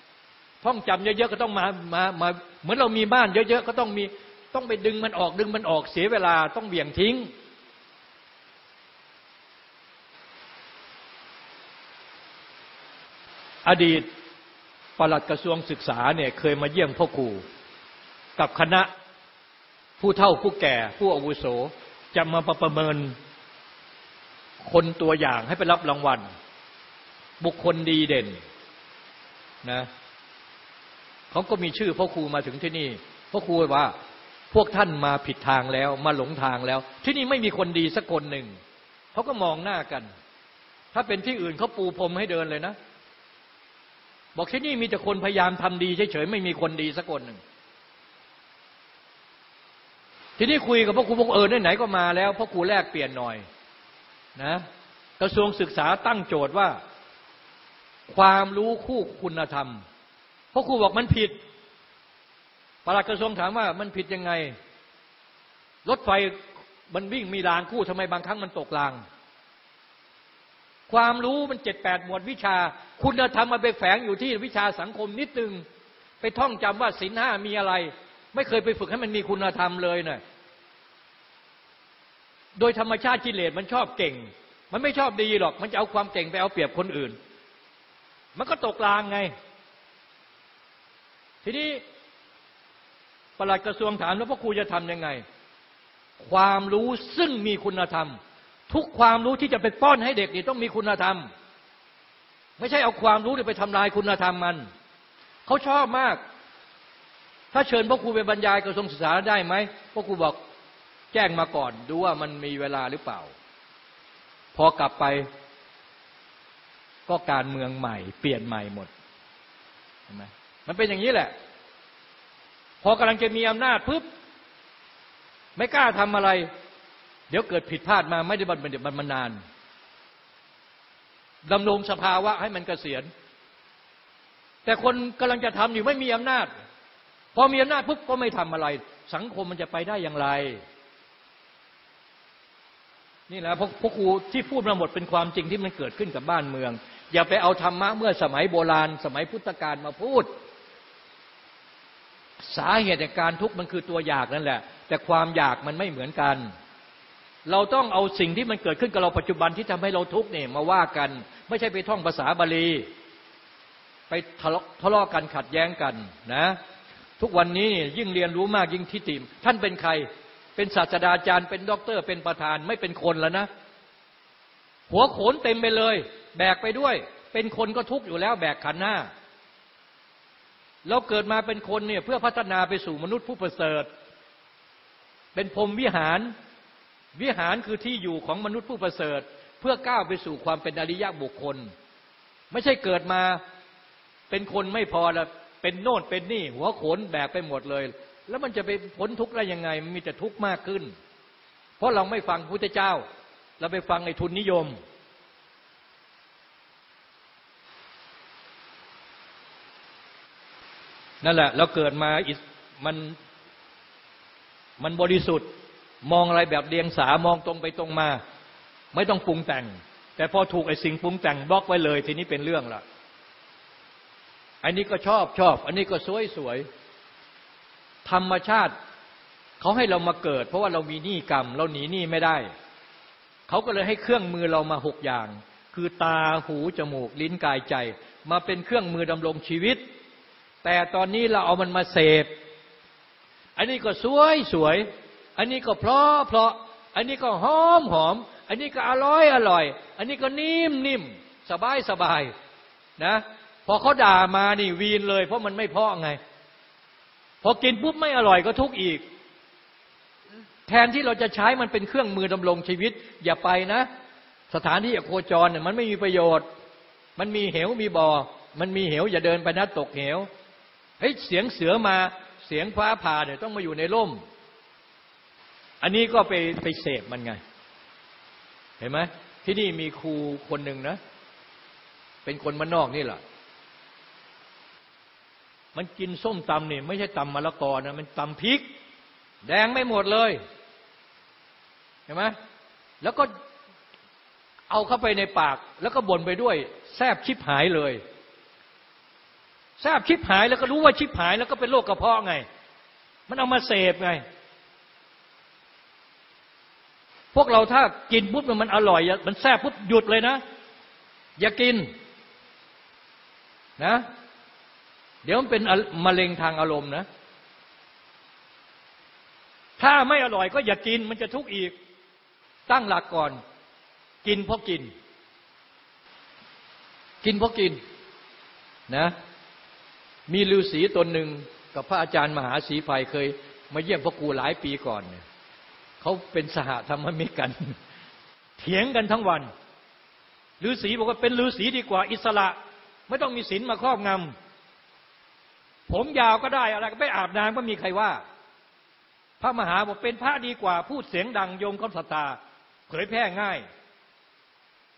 ำท่องจำเยอะๆก็ต้องมามามาเหมือนเรามีบ้านเยอะๆก็ต้องมีต้องไปดึงมันออกดึงมันออกเสียเวลาต้องเบี่ยงทิ้ง อดีต ปลัดกระทรวงศึกษาเนี่ยเคยมาเยี่ยมพ่อครูกับคณะผู้เฒ่าผู้แก่ผู้อาวุโสจะมาประเมินคนตัวอย่างให้ไปรับรางวัล บุคคลดีเด่นนะเขาก็มีชื่อพ่อครูมาถึงที่นี่พ่อครูว่า พวกท่านมาผิดทางแล้ว มาหลงทางแล้ว ที่นี่ไม่มีคนดีสักคนหนึ่งเขาก็มองหน้ากัน ถ้าเป็นที่อื่นเขาปูพรมให้เดินเลยนะ บอกที่นี่มีแต่คนพยายามทำดีเฉยๆไม่มีคนดีสักคนหนึ่งทีนี้คุยกับพ่อครูพวกเออไหนๆก็มาแล้วพ่อครูแลกเปลี่ยนหน่อยนะกระทรวงศึกษาตั้งโจทย์ว่า ความรู้คู่คุณธรรมพราะครูบอกมันผิดปลัดกระทรวงถามว่ามันผิดยังไง รถไฟมันวิ่งมีรางคู่ทำไมบางครั้งมันตกราง ความรู้มันเจ็ดแปดหมวดวิชา คุณธรรมมันไปแฝงอยู่ที่วิชาสังคมนิดนึง ไปท่องจำว่าศีลห้ามีอะไร ไม่เคยไปฝึกให้มันมีคุณธรรมเลยเนะ่ยโดยธรรมชาติกิเลสมันชอบเก่ง มันไม่ชอบดีหรอก มันจะเอาความเก่งไปเอาเปรียบคนอื่น มันก็ตกลางไง ทีนี้ประหลัดกระทรวงถามแล้วพ่อครูจะทำยังไง ความรู้ซึ่งมีคุณธรรม ทุกความรู้ที่จะไปป้อนให้เด็กนี่ต้องมีคุณธรรม ไม่ใช่เอาความรู้ไปทำลายคุณธรรมมัน เขาชอบมาก ถ้าเชิญพ่อครูไปบรรยายกระทรวงศึกษาได้ไหมพ่อครูบอกแจ้งมาก่อนดูว่ามันมีเวลาหรือเปล่า พอกลับไป ก็การเมืองใหม่ เปลี่ยนใหม่หมดเห็นไหมมันเป็นอย่างนี้แหละ พอกำลังจะมีอำนาจปุ๊บไม่กล้าทำอะไร เดี๋ยวเกิดผิดพลาดมาไม่ได้บรรเดี๋ยวมันนานดำรงสภาวะให้มันเกษียณ แต่คนกำลังจะทำอยู่ไม่มีอำนาจ พอมีอำนาจปุ๊บก็ไม่ทำอะไร สังคมมันจะไปได้อย่างไร นี่แหละพพวกครูที่พูดมาหมดเป็นความจริงที่มันเกิดขึ้นกับบ้านเมือง อย่าไปเอาธรรมะเมื่อสมัยโบราณ สมัยพุทธกาลมาพูด สาเหตุในการทุกข์มันคือตัวอยากนั่นแหละ แต่ความอยากมันไม่เหมือนกัน เราต้องเอาสิ่งที่มันเกิดขึ้นกับเราปัจจุบันที่ทำให้เราทุกข์เนี่ยมาว่ากัน ไม่ใช่ไปท่องภาษาบาลี ไปทะเลาะทะเลาะกันขัดแย้งกันนะ ทุกวันนี้ยิ่งเรียนรู้มากยิ่งทิฏฐิท่านเป็นใคร เป็นศาสตราจารย์ เป็นด็อกเตอร์ เป็นประธานไม่เป็นคนแล้วนะ หัวโขนเต็มไปเลย แบกไปด้วย เป็นคนก็ทุกข์อยู่แล้วแบกขันหน้า เราเกิดมาเป็นคนเนี่ยเพื่อพัฒนาไปสู่มนุษย์ผู้ประเสริฐ เป็นพรหมวิหาร วิหารคือที่อยู่ของมนุษย์ผู้ประเสริฐ เพื่อก้าวไปสู่ความเป็นอริยะบุคคล ไม่ใช่เกิดมาเป็นคนไม่พอแล้วเป็นโน่นเป็นนี่ หัวโขนแบกไปหมดเลย แล้วมันจะไปพ้นทุกข์ได้ยังไง มันมีแต่ทุกข์มากขึ้น เพราะเราไม่ฟังพุทธเจ้า เราไปฟังไอ้ทุนนิยม นั่นแหละ เราเกิดมามันมันบริสุทธิ์ มองอะไรแบบเดียงสามองตรงไปตรงมา ไม่ต้องปรุงแต่ง แต่พอถูกไอ้สิ่งปรุงแต่งบล็อกไว้เลย ทีนี้เป็นเรื่องละอันนี้ก็ชอบชอบ อันนี้ก็สวยสวยธรรมชาติเขาให้เรามาเกิด เพราะว่าเรามีหนี้กรรม เราหนีหนี้ไม่ได้เขาก็เลยให้เครื่องมือเรามาหกอย่าง คือตาหูจมูกลิ้นกายใจ มาเป็นเครื่องมือดำรงชีวิต แต่ตอนนี้เราเอามันมาเสพอันนี้ก็สวยสวย อันนี้ก็เพราะเพราะ อันนี้ก็หอมหอม อันนี้ก็อร่อยอร่อย อันนี้ก็นิ่มนิ่มสบายสบายนะพอเขาด่ามานี่วีนเลย เพราะมันไม่เพาะไง พอกินปุ๊บไม่อร่อยก็ทุกข์อีก แทนที่เราจะใช้มันเป็นเครื่องมือดำรงชีวิต อย่าไปนะ สถานที่โคจรเนี่ยมันไม่มีประโยชน์ มันมีเหวมีบ่อมันมีเหวอย่าเดินไปนะตกเหวเฮ้ยเสียงเสือมาเสียงฟ้าผ่าเนี่ยต้องมาอยู่ในร่ม อันนี้ก็ไปไปเสพมันไง เห็นไหมที่นี่มีครูคนหนึ่งนะ เป็นคนมานอกนี่แหละมันกินส้มตำเนี่ยไม่ใช่ตำมะละกอนะมันตำพริก แดงไม่หมดเลย เห็นไหมแล้วก็เอาเข้าไปในปาก แล้วก็บ่นไปด้วย แซบชิบหายเลยแซบชิบหายแล้วก็รู้ว่าชิบหาย แล้วก็เป็นโรคกระเพาะไง มันเอามาเสพไง พวกเราถ้ากินปุ๊บมันอร่อย มันแซ่บปุ๊บหยุดเลยนะ อย่ากินนะ เดี๋ยวมันเป็นมะเร็งทางอารมณ์นะ ถ้าไม่อร่อยก็อย่ากินมันจะทุกข์อีก ตั้งหลักก่อน กินเพราะกิน กินเพราะกินนะ มีฤาษีตนหนึ่งกับพระอาจารย์มหาศรีไฟเคย มาเยี่ยมพ่อครูหลายปีก่อนเนี่ย เขาเป็นสหธรรมมิกัน เถียงกันทั้งวันฤาษีบอกว่าเป็นฤาษีดีกว่า อิสระ ไม่ต้องมีศีลมาครอบงำผมยาวก็ได้อะไรก็ไม่อาบน้ำก็มีใครว่า พระมหาบอกเป็นพระดีกว่า พูดเสียงดังโยมเขาศรัทธาเผยแพร่ง่าย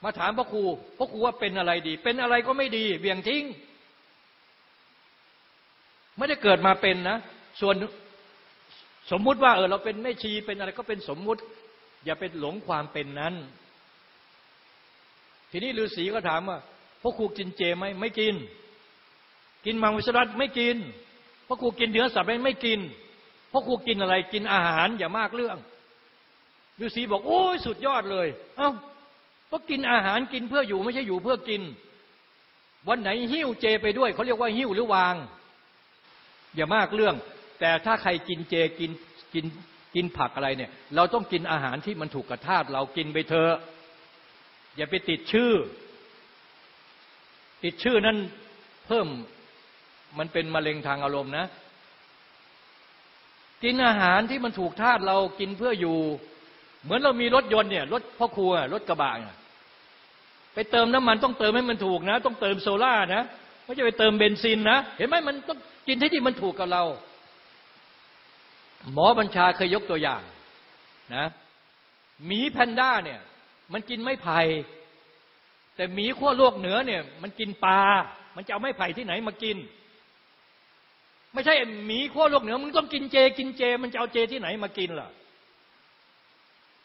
มาถามพระครูพระครูว่าเป็นอะไรดี เป็นอะไรก็ไม่ดีเบี่ยงทิ้ง ไม่ได้เกิดมาเป็นนะ ส่วน สมมุติว่าเออเราเป็นแม่ชีเป็นอะไรก็เป็นสมมุติ อย่าเป็นหลงความเป็นนั้น ทีนี้ฤาษีก็ถามว่าพระครูกินเจไหมไม่กิน กินมังสวิรัตไม่กินพราะครูกินเนื้อสัตว์ไม่กินพราะครูกินอะไรกินอาหารอย่ามากเรื่องฤาษีบอกโอ้ยสุดยอดเลย เอา้าเพราะกินอาหารกินเพื่ออยู่ไม่ใช่อยู่เพื่อกิน วันไหนหิ้วเจไปด้วยเขาเรียกว่าหิ้วหรือวาง อย่ามากเรื่อง แต่ถ้าใครกินเจกินกินกินผักอะไรเนี่ย เราต้องกินอาหารที่มันถูกกระทาตุเรากินไปเถอะอย่าไปติดชื่อ ติดชื่อนั้นเพิ่มมันเป็นมะเร็งทางอารมณ์นะ กินอาหารที่มันถูกธาตุเรากินเพื่ออยู่ เหมือนเรามีรถยนต์เนี่ยรถพ่อครัวรถกระบะเนี่ยไปเติมน้ำมันต้องเติมให้มันถูกนะ ต้องเติมโซล่านะไม่ใช่ไปเติมเบนซินนะ เห็นไหมมันต้องกินที่ที่มันถูกกับเรา หมอบัญชาเคยยกตัวอย่างนะหมีแพนด้าเนี่ย มันกินไม้ไผ่แต่หมีขั้วโลกเหนือเนี่ย มันกินปลา มันจะเอาไม้ไผ่ที่ไหนมากิน ไม่ใช่หมีขั้วโลกเหนือ มึงต้องกินเจ กินเจ มันจะเอาเจที่ไหนมากินล่ะ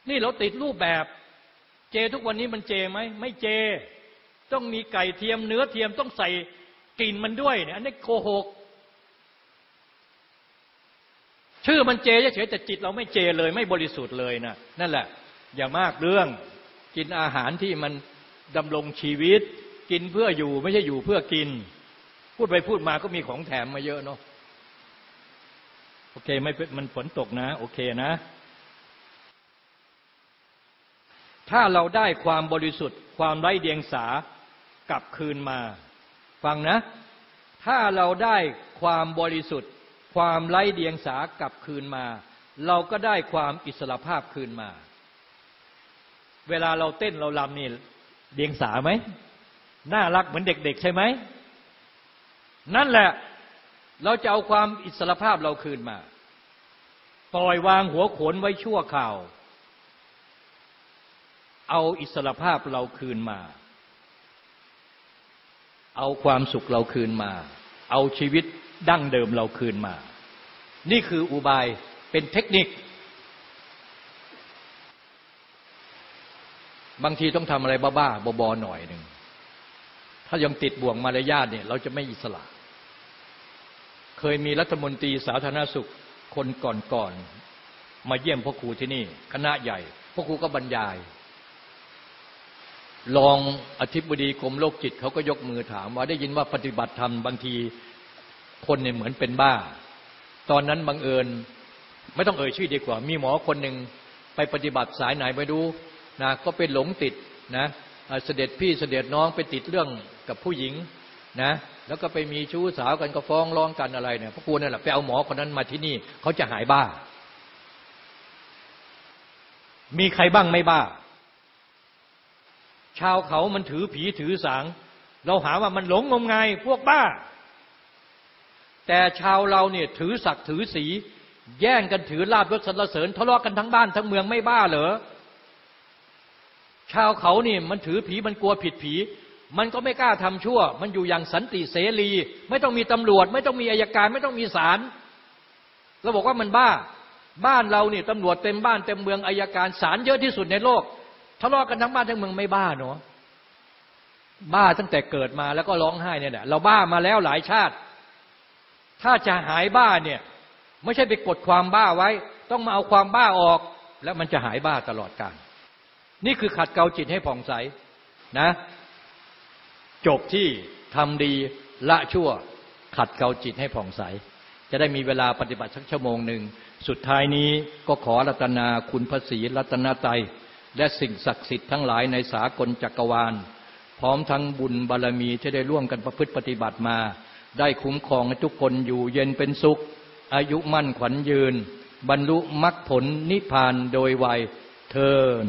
นี่เราติดรูปแบบ เจทุกวันนี้มันเจไหมไม่เจ ต้องมีไก่เทียมเนื้อเทียมต้องใส่กลิ่นมันด้วยเนี่ยอันนี้โกหก ชื่อมันเจเฉยแต่จิตเราไม่เจเลยไม่บริสุทธิ์เลยนะนั่นแหละ อย่ามากเรื่องกินอาหารที่มันดำรงชีวิต กินเพื่ออยู่ไม่ใช่อยู่เพื่อกิน พูดไปพูดมาก็มีของแถมมาเยอะเนาะโอเคไม่มันฝนตกนะ โอเคนะ ถ้าเราได้ความบริสุทธิ์ ความไร้เดียงสากลับคืนมา ฟังนะ ถ้าเราได้ความบริสุทธิ์ ความไร้เดียงสากลับคืนมา เราก็ได้ความอิสระภาพคืนมา เวลาเราเต้นเราลำนี่เดียงสาไหมน่ารักเหมือนเด็ก ๆ ใช่ไหม นั่นแหละเราจะเอาความอิสระภาพเราคืนมา ปล่อยวางหัวโขนไว้ชั่วข่าว เอาอิสระภาพเราคืนมา เอาความสุขเราคืนมา เอาชีวิต ดั้งเดิมเราคืนมา นี่คืออุบายเป็นเทคนิค บางทีต้องทำอะไรบ้าๆบอๆหน่อยหนึ่ง ถ้ายังติดบ่วงมารยาทเนี่ย เราจะไม่อิสระ เคยมีรัฐมนตรีสาธารณสุขคนก่อนๆมาเยี่ยมพ่อครูที่นี่ คณะใหญ่พ่อครูก็บรรยายรองอธิบดีกรมโรคจิตเขาก็ยกมือถามว่าได้ยินว่าปฏิบัติธรรมบางที คนเนี่ยเหมือนเป็นบ้า ตอนนั้นบังเอิญ ไม่ต้องเอ่ยชื่อดีกว่า มีหมอคนหนึ่งไปปฏิบัติสายไหนไปดูนะก็เป็นหลงติดนะเสด็จพี่เสด็จน้องไปติดเรื่องกับผู้หญิงนะแล้วก็ไปมีชู้สาวกันก็ฟ้องร้องกันอะไรเนี่ยพระครูนั่นแหละไปเอาหมอคนนั้นมาที่นี่เขาจะหายบ้า มีใครบ้างไม่บ้า ชาวเขามันถือผีถือสาง เราหาว่ามันหลงงมงายพวกบ้า แต่ชาวเราเนี่ยถือศักดิ์ถือสี แย่งกันถือลาบยศสรรเสริญทะเลาะกันทั้งบ้านทั้งเมืองไม่บ้าเหรอชาวเขานี่มันถือผีมันกลัวผิดผี มันก็ไม่กล้าทำชั่ว มันอยู่อย่างสันติเสรี ไม่ต้องมีตำรวจ ไม่ต้องมีอายการ ไม่ต้องมีศาลเราบอกว่ามันบ้า บ้านเรานี่ตำรวจเต็มบ้านเต็มเมืองอายการศาลเยอะที่สุดในโลกทะเลาะกันทั้งบ้านทั้งเมืองไม่บ้าเนาะบ้าตั้งแต่เกิดมาแล้วก็ร้องไห้เนี่ยแหละเราบ้ามาแล้วหลายชาติ ถ้าจะหายบ้าเนี่ยไม่ใช่ไปกดความบ้าไว้ ต้องมาเอาความบ้าออก แล้วมันจะหายบ้าตลอดกาลนี่คือขัดเกลาจิตให้ผ่องใสนะ จบที่ทำดีละชั่ว ขัดเกลาจิตให้ผ่องใส จะได้มีเวลาปฏิบัติสักชั่วโมงหนึ่ง สุดท้ายนี้ก็ขอรัตนาคุณพระศรีรัตนาไตและสิ่งศักดิ์สิทธิ์ทั้งหลายในสากลจักรวาล พร้อมทั้งบุญบารรมีที่ได้ร่วมกันประพฤติปฏิบัติมา ได้คุ้มครองทุกคนอยู่เย็นเป็นสุข อายุมั่นขวัญยืน บรรลุมรรคผลนิพพานโดยไวยเทิน